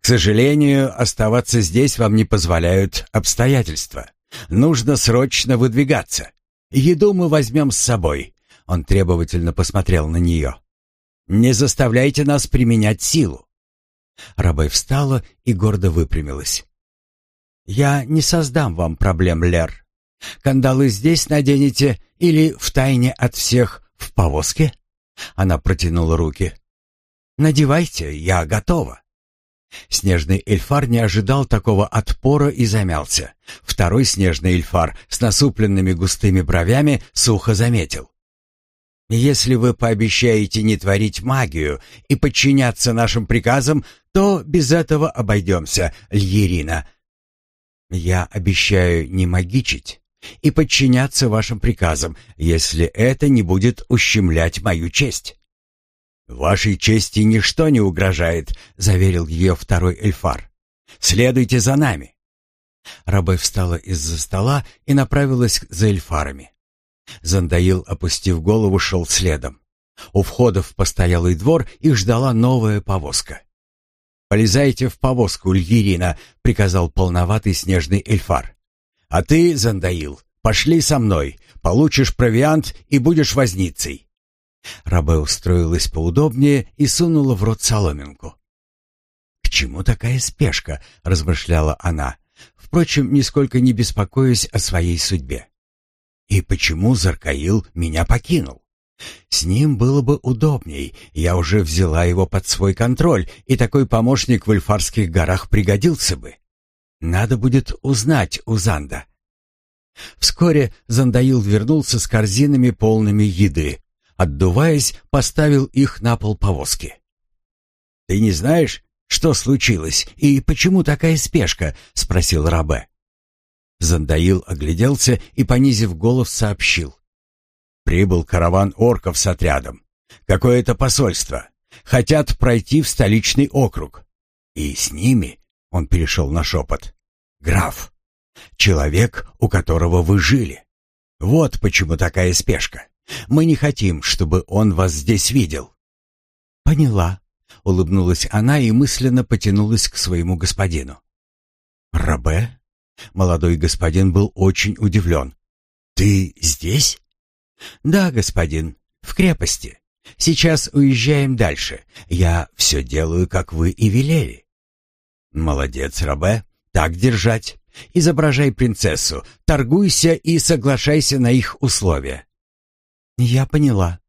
«К сожалению, оставаться здесь вам не позволяют обстоятельства. Нужно срочно выдвигаться. Еду мы возьмем с собой». Он требовательно посмотрел на нее. «Не заставляйте нас применять силу». Рабой встала и гордо выпрямилась. «Я не создам вам проблем, Лер. Кандалы здесь наденете или в тайне от всех в повозке?» Она протянула руки. «Надевайте, я готова». Снежный эльфар не ожидал такого отпора и замялся. Второй снежный эльфар с насупленными густыми бровями сухо заметил. «Если вы пообещаете не творить магию и подчиняться нашим приказам, то без этого обойдемся, Льерина». «Я обещаю не магичить и подчиняться вашим приказам, если это не будет ущемлять мою честь». «Вашей чести ничто не угрожает», — заверил ее второй эльфар. «Следуйте за нами». Рабой встала из-за стола и направилась за эльфарами. Зандаил, опустив голову, шел следом. У входа в постоялый двор их ждала новая повозка. «Полезайте в повозку, Льерина», — приказал полноватый снежный эльфар. «А ты, Зандаил, пошли со мной, получишь провиант и будешь возницей». Рабе устроилась поудобнее и сунула в рот соломинку. «К чему такая спешка?» — размышляла она, впрочем, нисколько не беспокоясь о своей судьбе. «И почему Заркаил меня покинул? С ним было бы удобней, я уже взяла его под свой контроль, и такой помощник в Эльфарских горах пригодился бы. Надо будет узнать у Занда». Вскоре Зандаил вернулся с корзинами полными еды, отдуваясь, поставил их на пол повозки. «Ты не знаешь, что случилось и почему такая спешка?» — спросил Рабе. Зандаил огляделся и, понизив голос, сообщил. «Прибыл караван орков с отрядом. Какое-то посольство. Хотят пройти в столичный округ. И с ними, — он перешел на шепот, — граф. Человек, у которого вы жили. Вот почему такая спешка. Мы не хотим, чтобы он вас здесь видел». «Поняла», — улыбнулась она и мысленно потянулась к своему господину. «Рабе?» Молодой господин был очень удивлен. «Ты здесь?» «Да, господин, в крепости. Сейчас уезжаем дальше. Я все делаю, как вы и велели». «Молодец, Рабе. Так держать. Изображай принцессу, торгуйся и соглашайся на их условия. «Я поняла.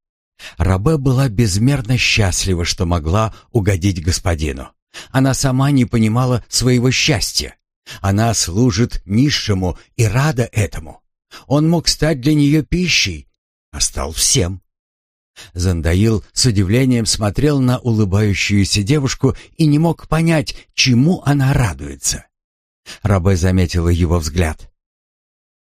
Рабе была безмерно счастлива, что могла угодить господину. Она сама не понимала своего счастья. Она служит низшему и рада этому. Он мог стать для нее пищей, а стал всем. Зандаил с удивлением смотрел на улыбающуюся девушку и не мог понять, чему она радуется. Рабе заметила его взгляд.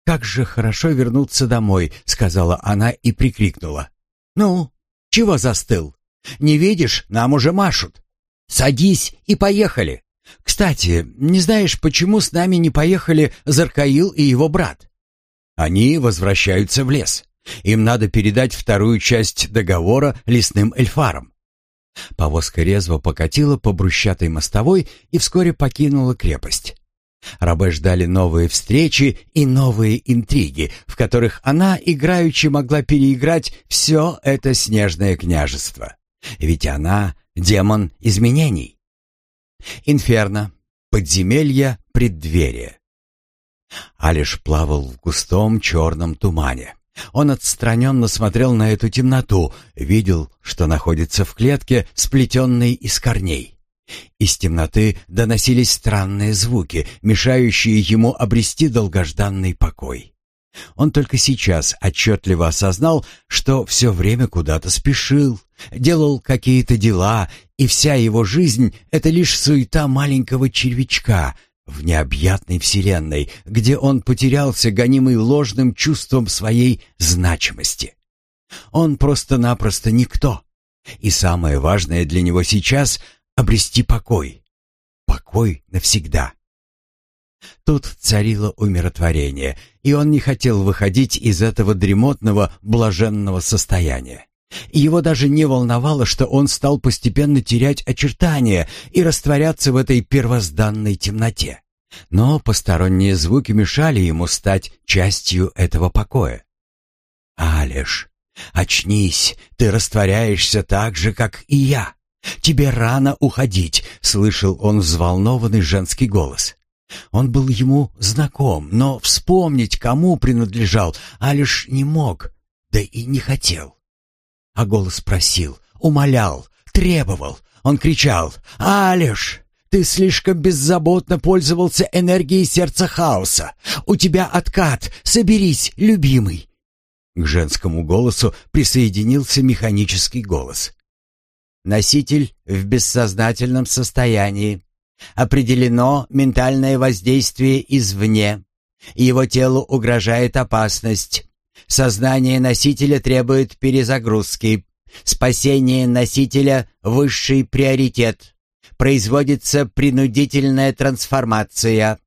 «Как же хорошо вернуться домой», — сказала она и прикрикнула. «Ну, чего застыл? Не видишь, нам уже машут. Садись и поехали. Кстати, не знаешь, почему с нами не поехали Заркаил и его брат? Они возвращаются в лес. Им надо передать вторую часть договора лесным эльфарам. Повозка резво покатила по брусчатой мостовой и вскоре покинула крепость. Рабы ждали новые встречи и новые интриги, в которых она играючи могла переиграть все это снежное княжество. Ведь она — демон изменений. Инферно, подземелье, преддверие. Алиш плавал в густом черном тумане. Он отстраненно смотрел на эту темноту, видел, что находится в клетке, сплетенной из корней. Из темноты доносились странные звуки, мешающие ему обрести долгожданный покой. Он только сейчас отчетливо осознал, что все время куда-то спешил, делал какие-то дела, и вся его жизнь — это лишь суета маленького червячка в необъятной вселенной, где он потерялся, гонимый ложным чувством своей значимости. Он просто-напросто никто. И самое важное для него сейчас обрести покой. Покой навсегда. Тут царило умиротворение, и он не хотел выходить из этого дремотного, блаженного состояния. Его даже не волновало, что он стал постепенно терять очертания и растворяться в этой первозданной темноте. Но посторонние звуки мешали ему стать частью этого покоя. «Алиш, очнись, ты растворяешься так же, как и я. «Тебе рано уходить», — слышал он взволнованный женский голос. Он был ему знаком, но вспомнить, кому принадлежал, а лишь не мог, да и не хотел. А голос просил, умолял, требовал. Он кричал «Алиш, ты слишком беззаботно пользовался энергией сердца хаоса. У тебя откат, соберись, любимый». К женскому голосу присоединился механический голос. Носитель в бессознательном состоянии. Определено ментальное воздействие извне. Его телу угрожает опасность. Сознание носителя требует перезагрузки. Спасение носителя – высший приоритет. Производится принудительная трансформация.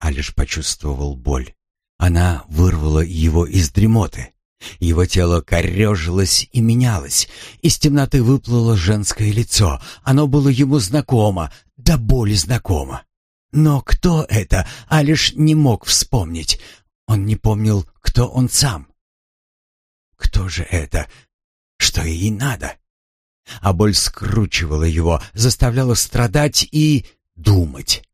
Алиш почувствовал боль. Она вырвала его из дремоты. Его тело корежилось и менялось. Из темноты выплыло женское лицо. Оно было ему знакомо, до боли знакомо. Но кто это, Алиш не мог вспомнить. Он не помнил, кто он сам. Кто же это? Что ей надо? А боль скручивала его, заставляла страдать и думать.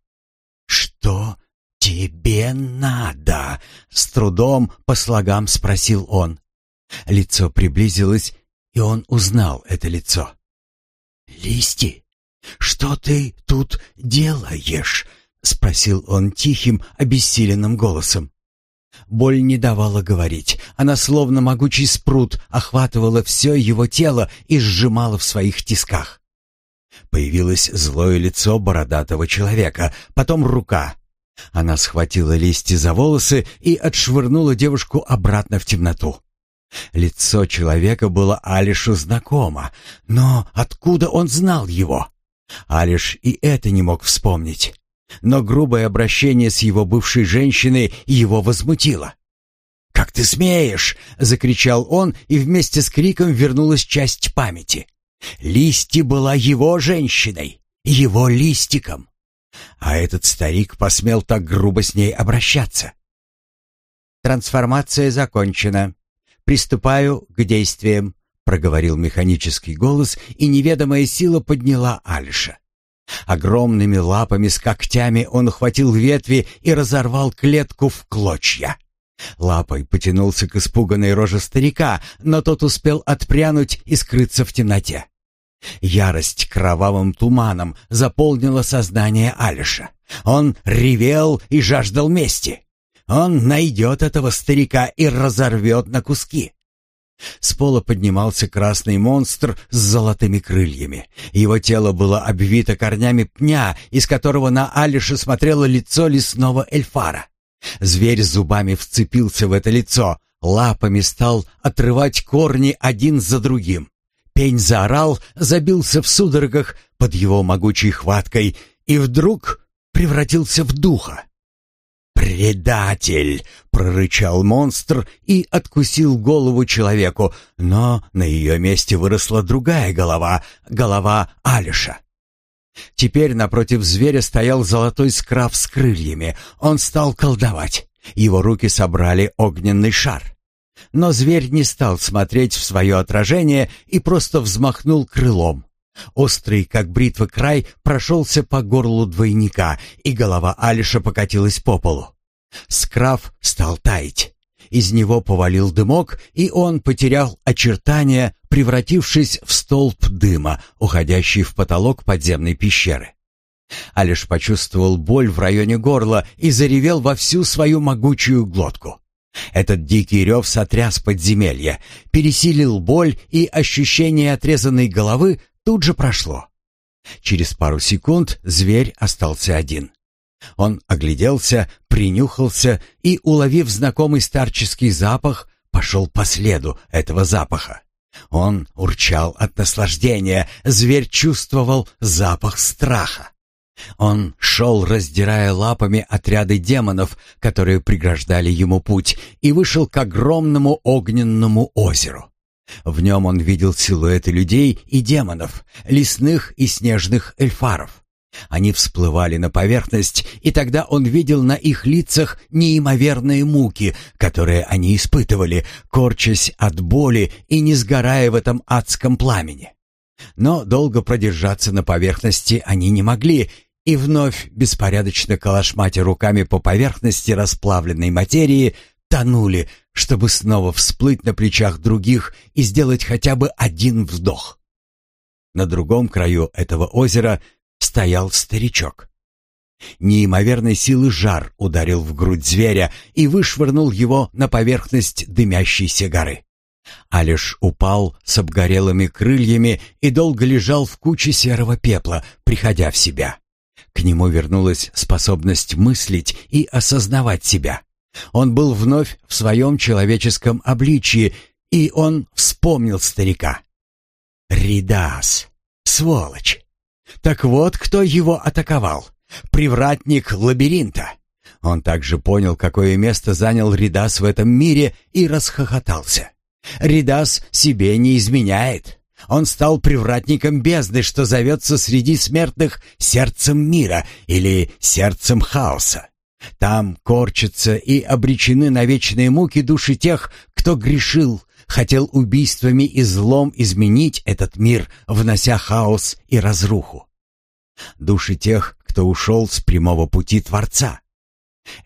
Что «Тебе надо?» — с трудом по слогам спросил он. Лицо приблизилось, и он узнал это лицо. «Листи, что ты тут делаешь?» — спросил он тихим, обессиленным голосом. Боль не давала говорить. Она, словно могучий спрут, охватывала все его тело и сжимала в своих тисках. Появилось злое лицо бородатого человека, потом рука, она схватила листья за волосы и отшвырнула девушку обратно в темноту. Лицо человека было Алишу знакомо, но откуда он знал его? Алиш и это не мог вспомнить. Но грубое обращение с его бывшей женщиной его возмутило. «Как ты смеешь!» — закричал он, и вместе с криком вернулась часть памяти. Листи была его женщиной, его листиком. А этот старик посмел так грубо с ней обращаться. «Трансформация закончена. Приступаю к действиям», — проговорил механический голос, и неведомая сила подняла Альша. Огромными лапами с когтями он ухватил ветви и разорвал клетку в клочья. Лапой потянулся к испуганной роже старика, но тот успел отпрянуть и скрыться в темноте. Ярость кровавым туманом заполнила сознание Алиша. Он ревел и жаждал мести. Он найдет этого старика и разорвет на куски. С пола поднимался красный монстр с золотыми крыльями. Его тело было обвито корнями пня, из которого на Алиша смотрело лицо лесного эльфара. Зверь зубами вцепился в это лицо, лапами стал отрывать корни один за другим. Пень заорал, забился в судорогах под его могучей хваткой и вдруг превратился в духа. «Предатель!» — прорычал монстр и откусил голову человеку, но на ее месте выросла другая голова, голова Алиша. Теперь напротив зверя стоял золотой скраб с крыльями. Он стал колдовать. Его руки собрали огненный шар. Но зверь не стал смотреть в свое отражение и просто взмахнул крылом. Острый, как бритва, край прошелся по горлу двойника, и голова Алиша покатилась по полу. Скрав стал таять. Из него повалил дымок, и он потерял очертания, превратившись в столб дыма, уходящий в потолок подземной пещеры. Алиш почувствовал боль в районе горла и заревел во всю свою могучую глотку. Этот дикий рев сотряс подземелье, пересилил боль, и ощущение отрезанной головы тут же прошло. Через пару секунд зверь остался один. Он огляделся, принюхался и, уловив знакомый старческий запах, пошел по следу этого запаха. Он урчал от наслаждения, зверь чувствовал запах страха. Он шел, раздирая лапами отряды демонов, которые преграждали ему путь, и вышел к огромному огненному озеру. В нем он видел силуэты людей и демонов, лесных и снежных эльфаров. Они всплывали на поверхность, и тогда он видел на их лицах неимоверные муки, которые они испытывали, корчась от боли и не сгорая в этом адском пламени. Но долго продержаться на поверхности они не могли, и вновь, беспорядочно калашматя руками по поверхности расплавленной материи, тонули, чтобы снова всплыть на плечах других и сделать хотя бы один вдох. На другом краю этого озера стоял старичок. Неимоверной силы жар ударил в грудь зверя и вышвырнул его на поверхность дымящейся горы. Алиш упал с обгорелыми крыльями и долго лежал в куче серого пепла, приходя в себя. К нему вернулась способность мыслить и осознавать себя. Он был вновь в своем человеческом обличии, и он вспомнил старика. «Ридас! Сволочь! Так вот, кто его атаковал. Привратник лабиринта. Он также понял, какое место занял Ридас в этом мире и расхохотался. Ридас себе не изменяет. Он стал привратником бездны, что зовется среди смертных сердцем мира или сердцем хаоса. Там корчатся и обречены на вечные муки души тех, кто грешил, хотел убийствами и злом изменить этот мир, внося хаос и разруху. Души тех, кто ушел с прямого пути Творца.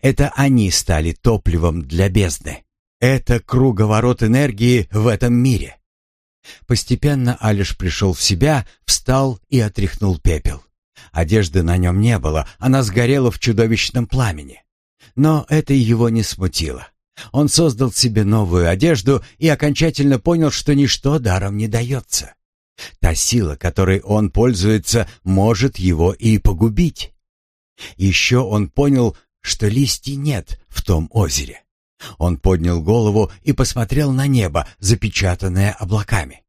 Это они стали топливом для бездны. Это круговорот энергии в этом мире. Постепенно Алиш пришел в себя, встал и отряхнул пепел. Одежды на нем не было, она сгорела в чудовищном пламени. Но это его не смутило. Он создал себе новую одежду и окончательно понял, что ничто даром не дается. Та сила, которой он пользуется, может его и погубить. Еще он понял, что листьев нет в том озере. Он поднял голову и посмотрел на небо, запечатанное облаками.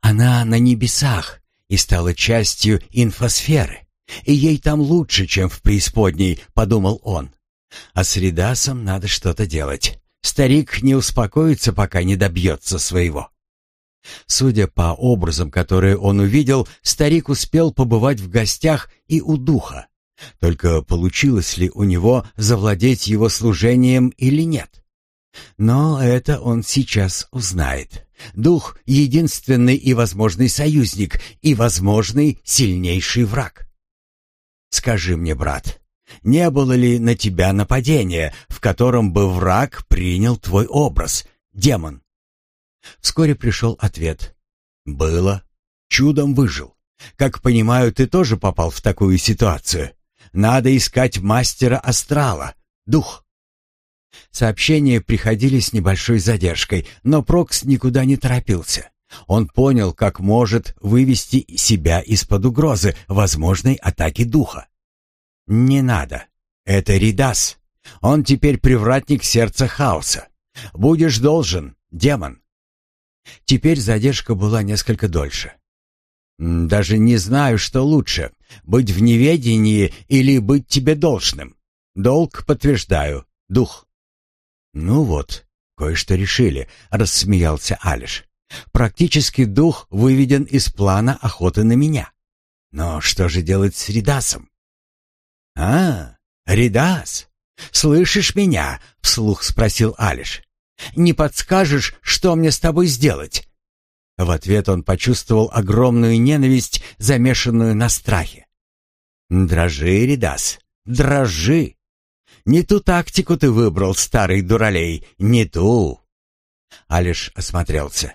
Она на небесах и стала частью инфосферы. И ей там лучше, чем в преисподней, подумал он. А с Ридасом надо что-то делать. Старик не успокоится, пока не добьется своего. Судя по образам, которые он увидел, старик успел побывать в гостях и у духа. Только получилось ли у него завладеть его служением или нет? Но это он сейчас узнает. Дух — единственный и возможный союзник, и возможный сильнейший враг. «Скажи мне, брат, Не было ли на тебя нападения, в котором бы враг принял твой образ, демон?» Вскоре пришел ответ. «Было. Чудом выжил. Как понимаю, ты тоже попал в такую ситуацию. Надо искать мастера астрала, дух». Сообщения приходили с небольшой задержкой, но Прокс никуда не торопился. Он понял, как может вывести себя из-под угрозы возможной атаки духа. «Не надо. Это Ридас. Он теперь привратник сердца хаоса. Будешь должен, демон». Теперь задержка была несколько дольше. «Даже не знаю, что лучше, быть в неведении или быть тебе должным. Долг подтверждаю, дух». «Ну вот, кое-что решили», — рассмеялся Алиш. «Практически дух выведен из плана охоты на меня. Но что же делать с Ридасом?» «А, Ридас, слышишь меня?» — вслух спросил Алиш. «Не подскажешь, что мне с тобой сделать?» В ответ он почувствовал огромную ненависть, замешанную на страхе. «Дрожи, Ридас, дрожи! Не ту тактику ты выбрал, старый дуралей, не ту!» Алиш осмотрелся.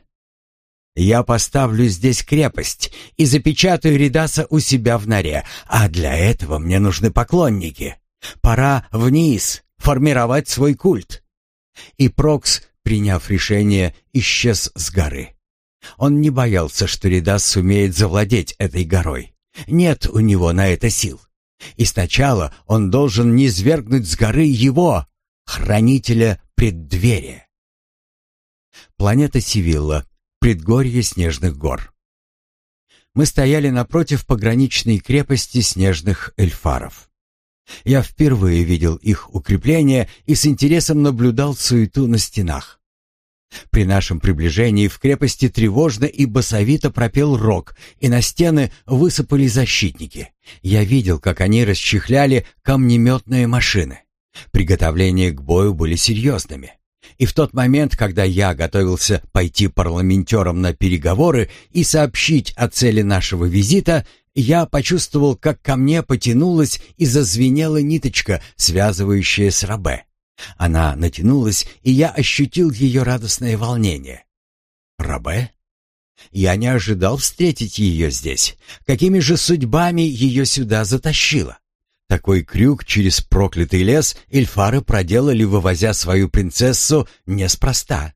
«Я поставлю здесь крепость и запечатаю Ридаса у себя в норе, а для этого мне нужны поклонники. Пора вниз формировать свой культ». И Прокс, приняв решение, исчез с горы. Он не боялся, что Ридас сумеет завладеть этой горой. Нет у него на это сил. И сначала он должен низвергнуть с горы его, хранителя преддверия. Планета Сивилла, предгорье снежных гор. Мы стояли напротив пограничной крепости снежных эльфаров. Я впервые видел их укрепления и с интересом наблюдал суету на стенах. При нашем приближении в крепости тревожно и басовито пропел рог, и на стены высыпали защитники. Я видел, как они расчехляли камнеметные машины. Приготовления к бою были серьезными. И в тот момент, когда я готовился пойти парламентерам на переговоры и сообщить о цели нашего визита, я почувствовал, как ко мне потянулась и зазвенела ниточка, связывающая с Рабе. Она натянулась, и я ощутил ее радостное волнение. Рабе? Я не ожидал встретить ее здесь. Какими же судьбами ее сюда затащило? Такой крюк через проклятый лес эльфары проделали, вывозя свою принцессу, неспроста.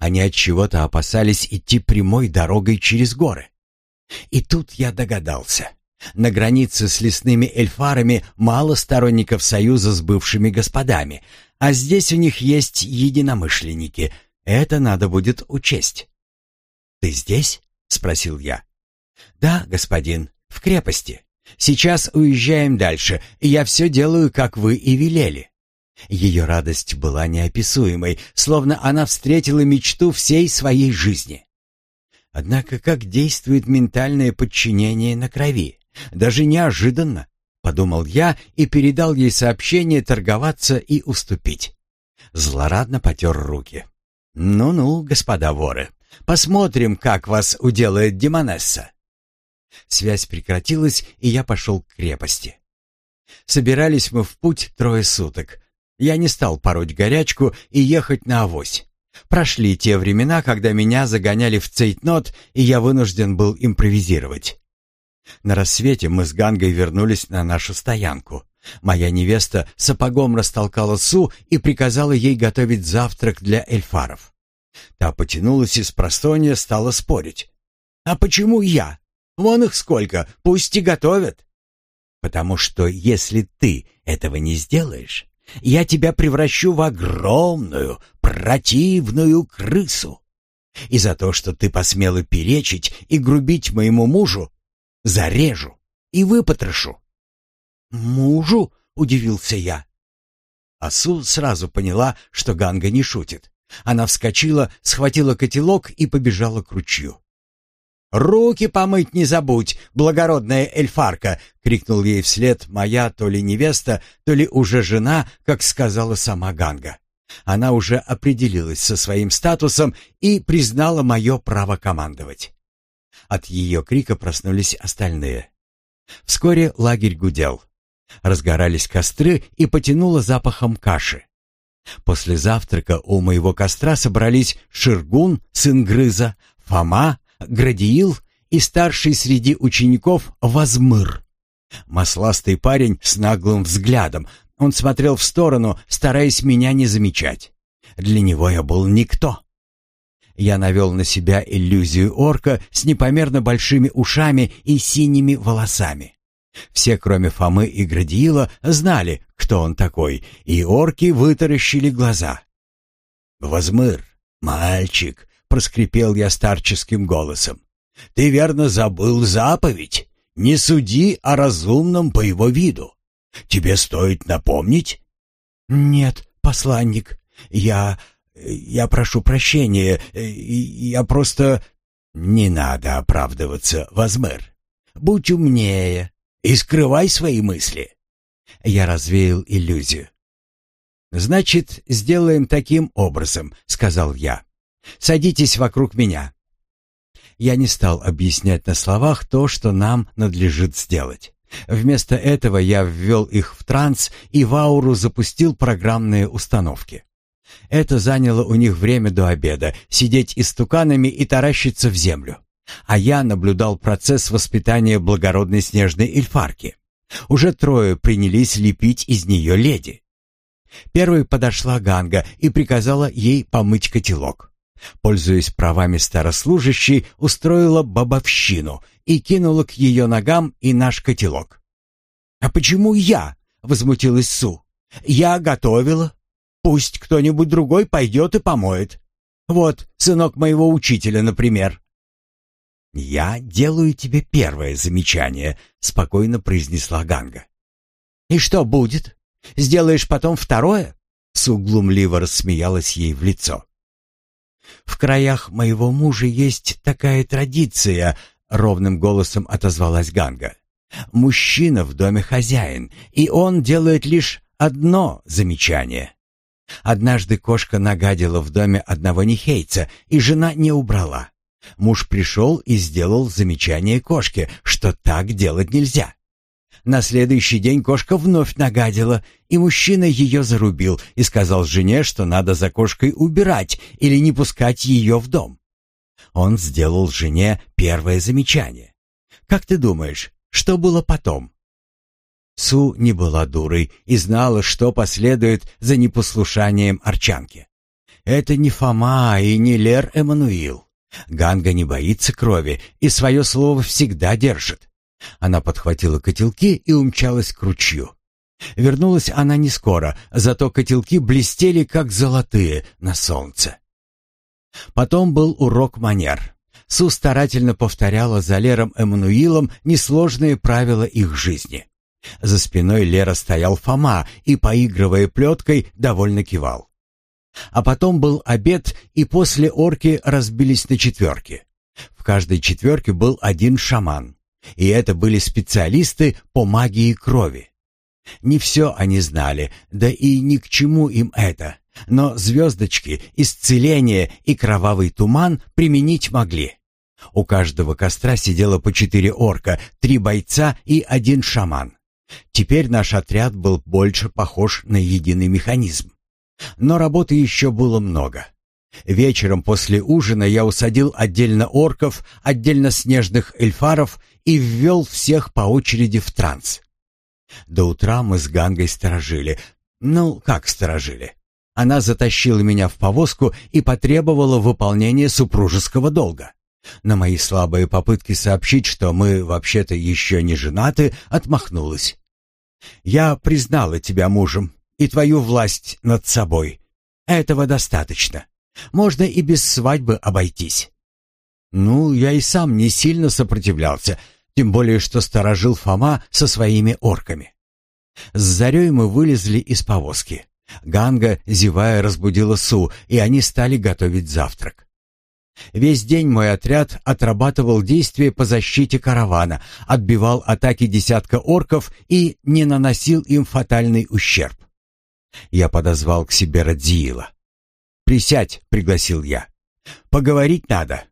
Они от чего-то опасались идти прямой дорогой через горы. И тут я догадался. На границе с лесными эльфарами мало сторонников союза с бывшими господами, а здесь у них есть единомышленники. Это надо будет учесть. «Ты здесь?» — спросил я. «Да, господин, в крепости. Сейчас уезжаем дальше, и я все делаю, как вы и велели». Ее радость была неописуемой, словно она встретила мечту всей своей жизни. Однако как действует ментальное подчинение на крови? Даже неожиданно, подумал я и передал ей сообщение торговаться и уступить. Злорадно потер руки. Ну-ну, господа воры, посмотрим, как вас уделает Демонесса. Связь прекратилась, и я пошел к крепости. Собирались мы в путь трое суток. Я не стал пороть горячку и ехать на авось. Прошли те времена, когда меня загоняли в цейтнот, и я вынужден был импровизировать. На рассвете мы с Гангой вернулись на нашу стоянку. Моя невеста сапогом растолкала Су и приказала ей готовить завтрак для эльфаров. Та потянулась из простонья, стала спорить. «А почему я? Вон их сколько, пусть и готовят». «Потому что если ты этого не сделаешь, я тебя превращу в огромную, противную крысу. И за то, что ты посмела перечить и грубить моему мужу, зарежу и выпотрошу». «Мужу?» — удивился я. Асу сразу поняла, что Ганга не шутит. Она вскочила, схватила котелок и побежала к ручью. «Руки помыть не забудь, благородная эльфарка!» — крикнул ей вслед моя то ли невеста, то ли уже жена, как сказала сама Ганга. Она уже определилась со своим статусом и признала мое право командовать. От ее крика проснулись остальные. Вскоре лагерь гудел. Разгорались костры и потянуло запахом каши. После завтрака у моего костра собрались Ширгун, сын Грыза, Фома, Градиил и старший среди учеников Возмыр. Масластый парень с наглым взглядом. Он смотрел в сторону, стараясь меня не замечать. Для него я был никто. Я навел на себя иллюзию орка с непомерно большими ушами и синими волосами. Все, кроме Фомы и Градиила, знали, кто он такой, и орки вытаращили глаза. «Возмыр, мальчик!» — проскрипел я старческим голосом. «Ты верно забыл заповедь? Не суди о разумном по его виду. Тебе стоит напомнить?» «Нет, посланник, я... я прошу прощения, я просто...» «Не надо оправдываться, Возмыр. Будь умнее и скрывай свои мысли». Я развеял иллюзию. «Значит, сделаем таким образом», — сказал я. «Садитесь вокруг меня. Я не стал объяснять на словах то, что нам надлежит сделать. Вместо этого я ввел их в транс и в ауру запустил программные установки. Это заняло у них время до обеда, сидеть истуканами и таращиться в землю. А я наблюдал процесс воспитания благородной снежной эльфарки. Уже трое принялись лепить из нее леди. Первой подошла Ганга и приказала ей помыть котелок пользуясь правами старослужащей, устроила бабовщину и кинула к ее ногам и наш котелок. «А почему я?» — возмутилась Су. «Я готовила. Пусть кто-нибудь другой пойдет и помоет. Вот, сынок моего учителя, например». «Я делаю тебе первое замечание», — спокойно произнесла Ганга. «И что будет? Сделаешь потом второе?» Су глумливо рассмеялась ей в лицо. В краях моего мужа есть такая традиция, ровным голосом отозвалась Ганга. Мужчина в доме хозяин, и он делает лишь одно замечание. Однажды кошка нагадила в доме одного нехейца, и жена не убрала. Муж пришел и сделал замечание кошке, что так делать нельзя. На следующий день кошка вновь нагадила, и мужчина ее зарубил и сказал жене, что надо за кошкой убирать или не пускать ее в дом. Он сделал жене первое замечание. Как ты думаешь, что было потом? Су не была дурой и знала, что последует за непослушанием Арчанки. Это не Фома и не Лер Эммануил. Ганга не боится крови и свое слово всегда держит. Она подхватила котелки и умчалась к ручью. Вернулась она не скоро, зато котелки блестели, как золотые, на солнце. Потом был урок манер. Су старательно повторяла за Лером Эммануилом несложные правила их жизни. За спиной Лера стоял Фома и, поигрывая плеткой, довольно кивал. А потом был обед, и после орки разбились на четверки. В каждой четверке был один шаман. И это были специалисты по магии крови. Не все они знали, да и ни к чему им это. Но звездочки, исцеление и кровавый туман применить могли. У каждого костра сидело по четыре орка, три бойца и один шаман. Теперь наш отряд был больше похож на единый механизм. Но работы еще было много. Вечером после ужина я усадил отдельно орков, отдельно снежных эльфаров и ввел всех по очереди в транс. До утра мы с Гангой сторожили. Ну, как сторожили? Она затащила меня в повозку и потребовала выполнения супружеского долга. На мои слабые попытки сообщить, что мы вообще-то еще не женаты, отмахнулась. «Я признала тебя мужем и твою власть над собой. Этого достаточно. Можно и без свадьбы обойтись». Ну, я и сам не сильно сопротивлялся, тем более, что сторожил Фома со своими орками. С зарей мы вылезли из повозки. Ганга, зевая, разбудила Су, и они стали готовить завтрак. Весь день мой отряд отрабатывал действия по защите каравана, отбивал атаки десятка орков и не наносил им фатальный ущерб. Я подозвал к себе Радзиила. «Присядь», — пригласил я. «Поговорить надо».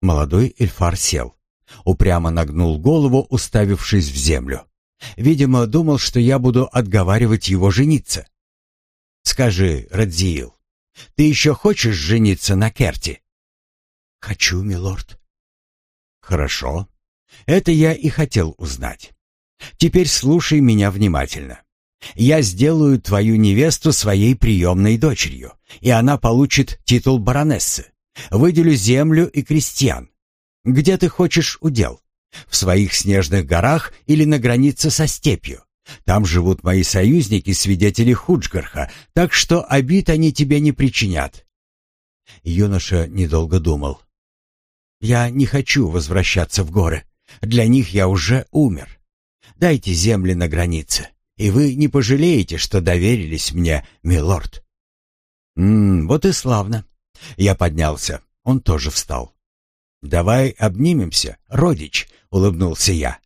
Молодой эльфар сел упрямо нагнул голову, уставившись в землю. Видимо, думал, что я буду отговаривать его жениться. Скажи, Радзиил, ты еще хочешь жениться на Керти? Хочу, милорд. Хорошо. Это я и хотел узнать. Теперь слушай меня внимательно. Я сделаю твою невесту своей приемной дочерью, и она получит титул баронессы. Выделю землю и крестьян. Где ты хочешь удел? В своих снежных горах или на границе со степью? Там живут мои союзники, свидетели Худжгарха, так что обид они тебе не причинят. Юноша недолго думал. Я не хочу возвращаться в горы. Для них я уже умер. Дайте земли на границе, и вы не пожалеете, что доверились мне, милорд. М вот и славно. Я поднялся. Он тоже встал. Давай обнимемся, родич, улыбнулся я.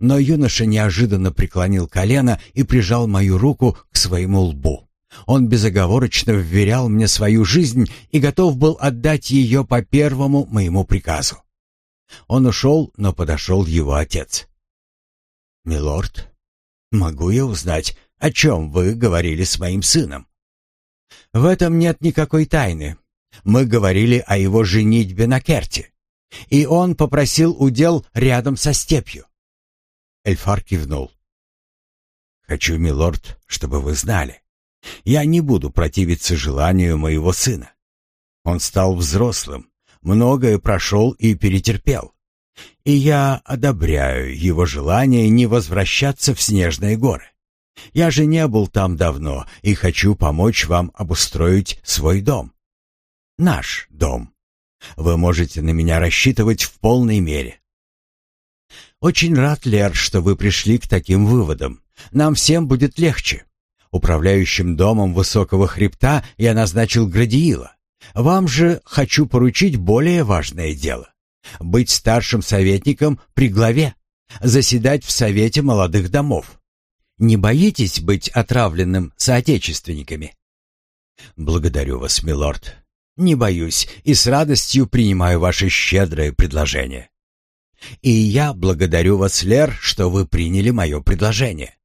Но юноша неожиданно преклонил колено и прижал мою руку к своему лбу. Он безоговорочно вверял мне свою жизнь и готов был отдать ее по первому моему приказу. Он ушел, но подошел его отец. «Милорд, могу я узнать, о чем вы говорили с моим сыном?» «В этом нет никакой тайны. Мы говорили о его женитьбе на Керте, и он попросил удел рядом со степью». Эльфар кивнул. «Хочу, милорд, чтобы вы знали. Я не буду противиться желанию моего сына. Он стал взрослым, многое прошел и перетерпел. И я одобряю его желание не возвращаться в снежные горы. Я же не был там давно и хочу помочь вам обустроить свой дом. Наш дом. Вы можете на меня рассчитывать в полной мере. Очень рад, Лер, что вы пришли к таким выводам. Нам всем будет легче. Управляющим домом высокого хребта я назначил Градиила. Вам же хочу поручить более важное дело. Быть старшим советником при главе, заседать в совете молодых домов. Не боитесь быть отравленным соотечественниками? Благодарю вас, милорд. Не боюсь и с радостью принимаю ваше щедрое предложение. И я благодарю вас, Лер, что вы приняли мое предложение.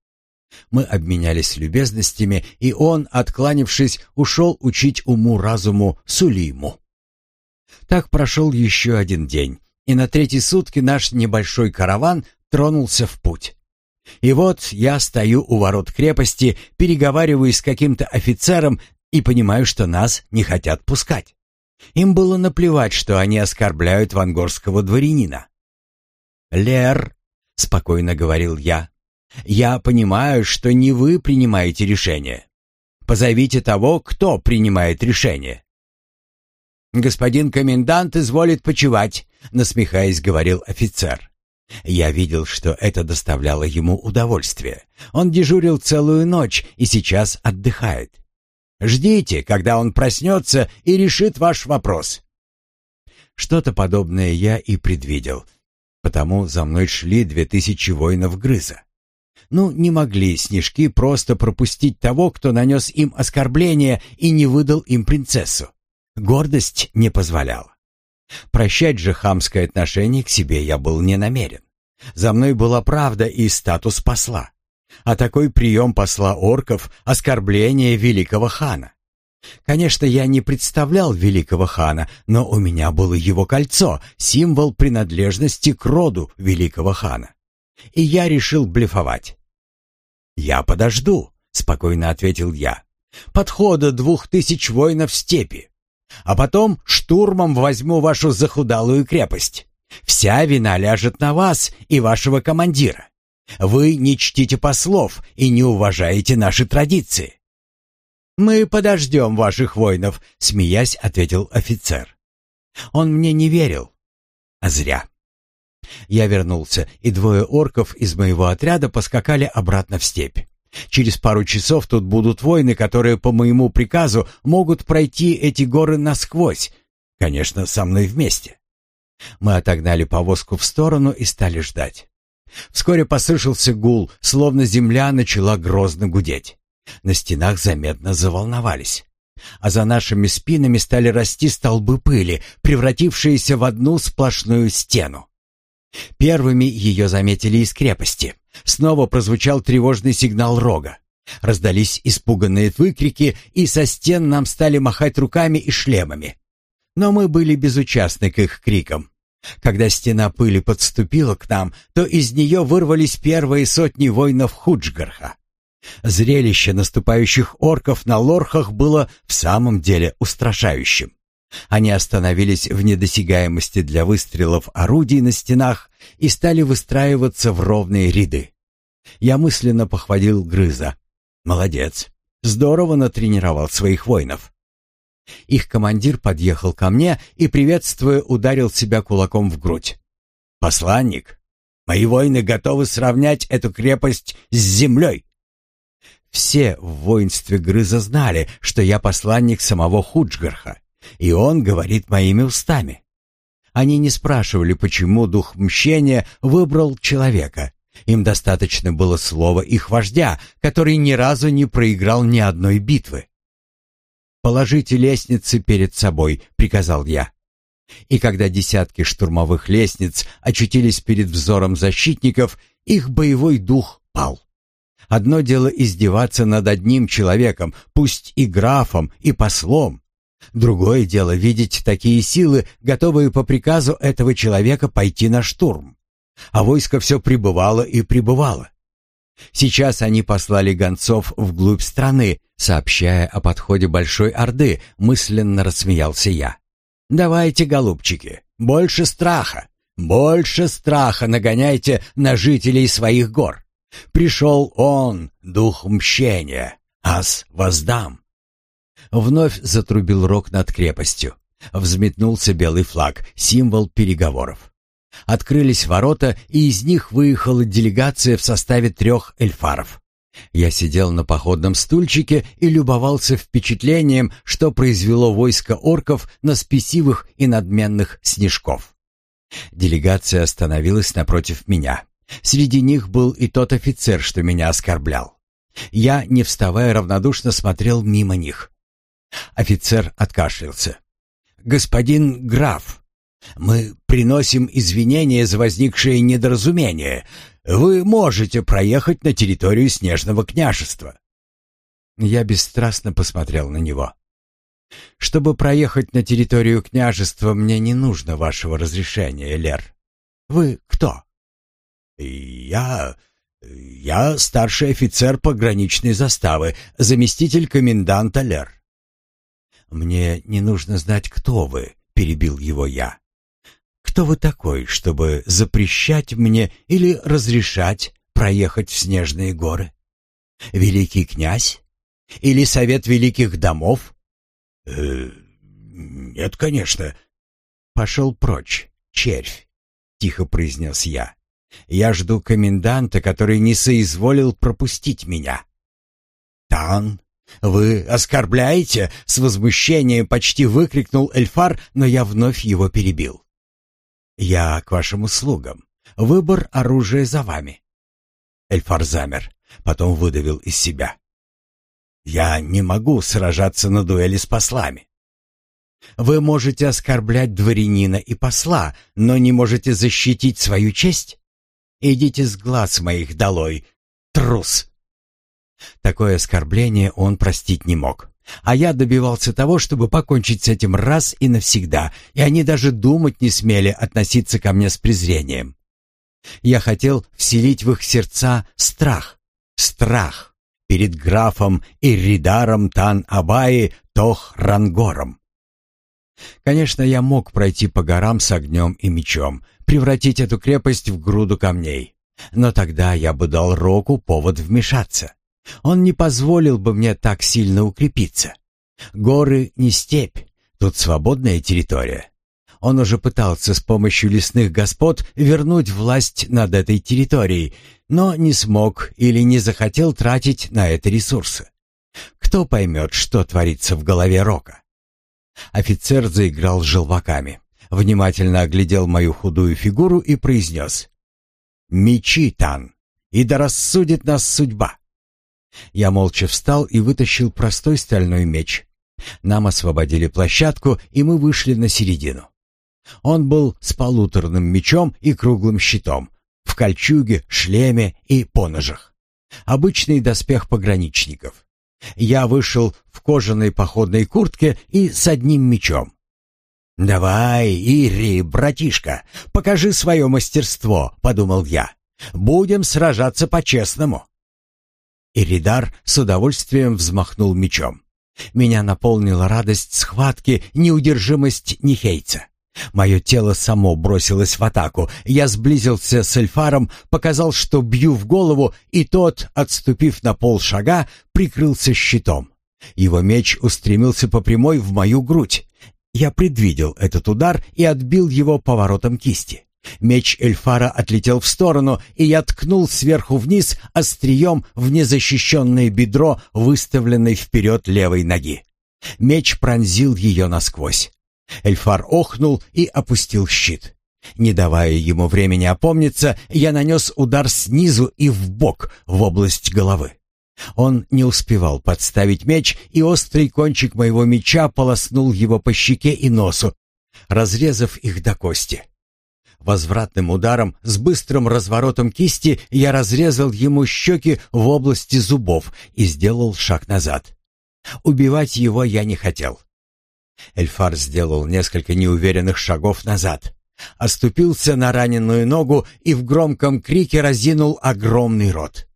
Мы обменялись любезностями, и он, откланившись, ушел учить уму-разуму Сулиму. Так прошел еще один день, и на третьи сутки наш небольшой караван тронулся в путь. И вот я стою у ворот крепости, переговариваюсь с каким-то офицером и понимаю, что нас не хотят пускать. Им было наплевать, что они оскорбляют вангорского дворянина. «Лер», — спокойно говорил я, я понимаю, что не вы принимаете решение. Позовите того, кто принимает решение. Господин комендант изволит почевать, насмехаясь, говорил офицер. Я видел, что это доставляло ему удовольствие. Он дежурил целую ночь и сейчас отдыхает. Ждите, когда он проснется и решит ваш вопрос. Что-то подобное я и предвидел, потому за мной шли две тысячи воинов Грыза. Ну, не могли снежки просто пропустить того, кто нанес им оскорбление и не выдал им принцессу. Гордость не позволяла. Прощать же хамское отношение к себе я был не намерен. За мной была правда и статус посла. А такой прием посла орков — оскорбление великого хана. Конечно, я не представлял великого хана, но у меня было его кольцо, символ принадлежности к роду великого хана. И я решил блефовать. «Я подожду», — спокойно ответил я. «Подхода двух тысяч воинов степи. А потом штурмом возьму вашу захудалую крепость. Вся вина ляжет на вас и вашего командира. Вы не чтите послов и не уважаете наши традиции». «Мы подождем ваших воинов», — смеясь ответил офицер. Он мне не верил. А зря. Я вернулся, и двое орков из моего отряда поскакали обратно в степь. Через пару часов тут будут воины, которые по моему приказу могут пройти эти горы насквозь, конечно, со мной вместе. Мы отогнали повозку в сторону и стали ждать. Вскоре послышался гул, словно земля начала грозно гудеть. На стенах заметно заволновались. А за нашими спинами стали расти столбы пыли, превратившиеся в одну сплошную стену. Первыми ее заметили из крепости. Снова прозвучал тревожный сигнал рога. Раздались испуганные выкрики, и со стен нам стали махать руками и шлемами. Но мы были безучастны к их крикам. Когда стена пыли подступила к нам, то из нее вырвались первые сотни воинов Худжгарха. Зрелище наступающих орков на лорхах было в самом деле устрашающим. Они остановились в недосягаемости для выстрелов орудий на стенах и стали выстраиваться в ровные ряды. Я мысленно похвалил Грыза. Молодец. Здорово натренировал своих воинов. Их командир подъехал ко мне и, приветствуя, ударил себя кулаком в грудь. «Посланник, мои воины готовы сравнять эту крепость с землей». Все в воинстве Грыза знали, что я посланник самого Худжгарха, и он говорит моими устами. Они не спрашивали, почему дух мщения выбрал человека. Им достаточно было слова их вождя, который ни разу не проиграл ни одной битвы. «Положите лестницы перед собой», — приказал я. И когда десятки штурмовых лестниц очутились перед взором защитников, их боевой дух пал. Одно дело издеваться над одним человеком, пусть и графом, и послом. Другое дело видеть такие силы, готовые по приказу этого человека пойти на штурм. А войско все пребывало и пребывало. Сейчас они послали гонцов вглубь страны, сообщая о подходе Большой Орды, мысленно рассмеялся я. «Давайте, голубчики, больше страха, больше страха нагоняйте на жителей своих гор. Пришел он, дух мщения, ас воздам». Вновь затрубил рог над крепостью. Взметнулся белый флаг, символ переговоров. Открылись ворота, и из них выехала делегация в составе трех эльфаров. Я сидел на походном стульчике и любовался впечатлением, что произвело войско орков на спесивых и надменных снежков. Делегация остановилась напротив меня. Среди них был и тот офицер, что меня оскорблял. Я, не вставая, равнодушно смотрел мимо них. Офицер откашлялся. «Господин граф», мы приносим извинения за возникшее недоразумение. Вы можете проехать на территорию Снежного княжества». Я бесстрастно посмотрел на него. «Чтобы проехать на территорию княжества, мне не нужно вашего разрешения, Лер. Вы кто?» «Я... я старший офицер пограничной заставы, заместитель коменданта Лер». «Мне не нужно знать, кто вы», — перебил его я. Кто вы такой, чтобы запрещать мне или разрешать проехать в снежные горы? Великий князь? Или совет великих домов? Э, нет, конечно. Пошел прочь, червь, тихо произнес я. Я жду коменданта, который не соизволил пропустить меня. Тан, вы оскорбляете? С возмущением почти выкрикнул Эльфар, но я вновь его перебил. «Я к вашим услугам. Выбор оружия за вами». Эльфар замер, потом выдавил из себя. «Я не могу сражаться на дуэли с послами». «Вы можете оскорблять дворянина и посла, но не можете защитить свою честь? Идите с глаз моих долой, трус!» Такое оскорбление он простить не мог. А я добивался того, чтобы покончить с этим раз и навсегда, и они даже думать не смели относиться ко мне с презрением. Я хотел вселить в их сердца страх. Страх перед графом Ирридаром Тан-Абаи Тох-Рангором. Конечно, я мог пройти по горам с огнем и мечом, превратить эту крепость в груду камней. Но тогда я бы дал Року повод вмешаться. Он не позволил бы мне так сильно укрепиться. Горы не степь, тут свободная территория. Он уже пытался с помощью лесных господ вернуть власть над этой территорией, но не смог или не захотел тратить на это ресурсы. Кто поймет, что творится в голове Рока? Офицер заиграл желваками, внимательно оглядел мою худую фигуру и произнес «Мечи, Тан, и да рассудит нас судьба!» Я молча встал и вытащил простой стальной меч. Нам освободили площадку, и мы вышли на середину. Он был с полуторным мечом и круглым щитом, в кольчуге, шлеме и поножах. Обычный доспех пограничников. Я вышел в кожаной походной куртке и с одним мечом. «Давай, Ири, братишка, покажи свое мастерство», — подумал я. «Будем сражаться по-честному». Иридар с удовольствием взмахнул мечом. Меня наполнила радость схватки, неудержимость Нихейца. Мое тело само бросилось в атаку. Я сблизился с Эльфаром, показал, что бью в голову, и тот, отступив на полшага, прикрылся щитом. Его меч устремился по прямой в мою грудь. Я предвидел этот удар и отбил его поворотом кисти. Меч Эльфара отлетел в сторону, и я ткнул сверху вниз острием в незащищенное бедро, выставленной вперед левой ноги. Меч пронзил ее насквозь. Эльфар охнул и опустил щит. Не давая ему времени опомниться, я нанес удар снизу и в бок, в область головы. Он не успевал подставить меч, и острый кончик моего меча полоснул его по щеке и носу, разрезав их до кости. Возвратным ударом с быстрым разворотом кисти я разрезал ему щеки в области зубов и сделал шаг назад. Убивать его я не хотел. Эльфар сделал несколько неуверенных шагов назад, оступился на раненую ногу и в громком крике разинул огромный рот.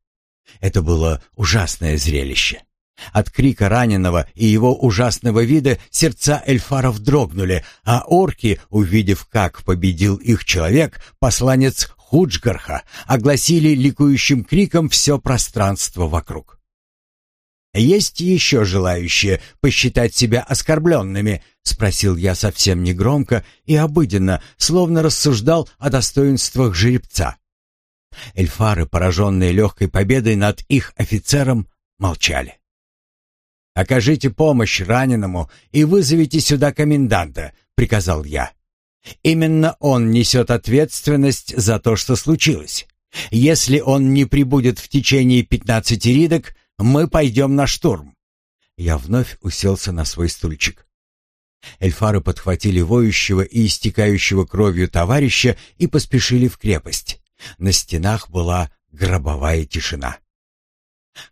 Это было ужасное зрелище. От крика раненого и его ужасного вида сердца эльфаров дрогнули, а орки, увидев, как победил их человек, посланец Худжгарха, огласили ликующим криком все пространство вокруг. «Есть еще желающие посчитать себя оскорбленными?» — спросил я совсем негромко и обыденно, словно рассуждал о достоинствах жеребца. Эльфары, пораженные легкой победой над их офицером, молчали. «Окажите помощь раненому и вызовите сюда коменданта», — приказал я. «Именно он несет ответственность за то, что случилось. Если он не прибудет в течение пятнадцати ридок, мы пойдем на штурм». Я вновь уселся на свой стульчик. Эльфары подхватили воющего и истекающего кровью товарища и поспешили в крепость. На стенах была гробовая тишина.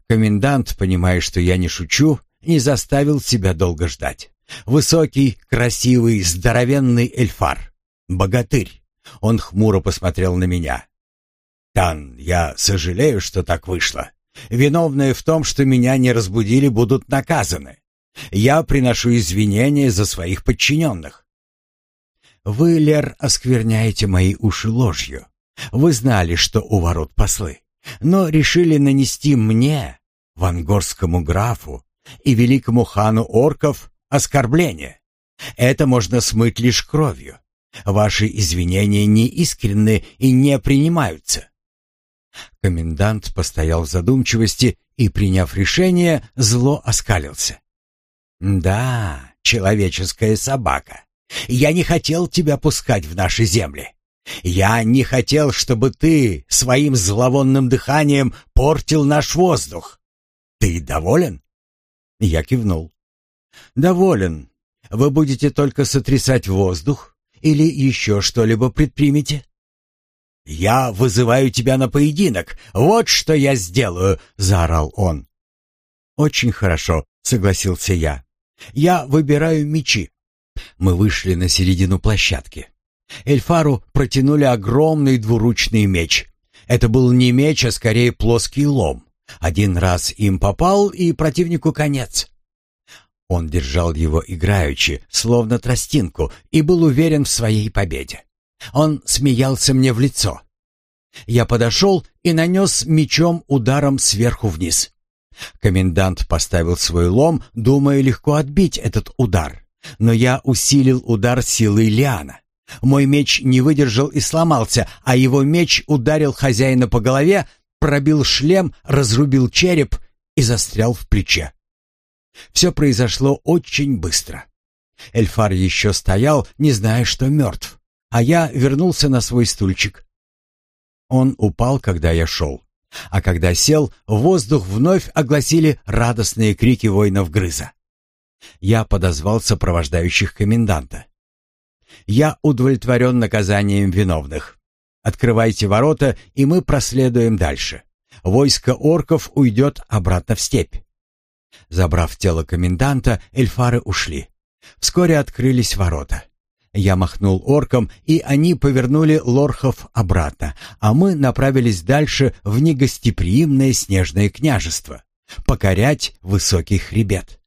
Комендант, понимая, что я не шучу, не заставил себя долго ждать. Высокий, красивый, здоровенный эльфар. Богатырь. Он хмуро посмотрел на меня. «Тан, я сожалею, что так вышло. Виновные в том, что меня не разбудили, будут наказаны. Я приношу извинения за своих подчиненных». «Вы, Лер, оскверняете мои уши ложью. Вы знали, что у ворот послы, но решили нанести мне, вангорскому графу и великому хану орков, оскорбление. Это можно смыть лишь кровью. Ваши извинения не искренны и не принимаются. Комендант постоял в задумчивости и, приняв решение, зло оскалился. «Да, человеческая собака, я не хотел тебя пускать в наши земли. Я не хотел, чтобы ты своим зловонным дыханием портил наш воздух. Ты доволен?» Я кивнул. «Доволен. Вы будете только сотрясать воздух или еще что-либо предпримете?» «Я вызываю тебя на поединок. Вот что я сделаю!» — заорал он. «Очень хорошо», — согласился я. «Я выбираю мечи». Мы вышли на середину площадки. Эльфару протянули огромный двуручный меч. Это был не меч, а скорее плоский лом. Один раз им попал, и противнику конец. Он держал его играючи, словно тростинку, и был уверен в своей победе. Он смеялся мне в лицо. Я подошел и нанес мечом ударом сверху вниз. Комендант поставил свой лом, думая легко отбить этот удар. Но я усилил удар силой Лиана. Мой меч не выдержал и сломался, а его меч ударил хозяина по голове, пробил шлем, разрубил череп и застрял в плече. Все произошло очень быстро. Эльфар еще стоял, не зная, что мертв, а я вернулся на свой стульчик. Он упал, когда я шел, а когда сел, воздух вновь огласили радостные крики воинов Грыза. Я подозвал сопровождающих коменданта. Я удовлетворен наказанием виновных. Открывайте ворота, и мы проследуем дальше. Войско орков уйдет обратно в степь». Забрав тело коменданта, эльфары ушли. Вскоре открылись ворота. Я махнул оркам, и они повернули лорхов обратно, а мы направились дальше в негостеприимное снежное княжество, покорять высокий хребет.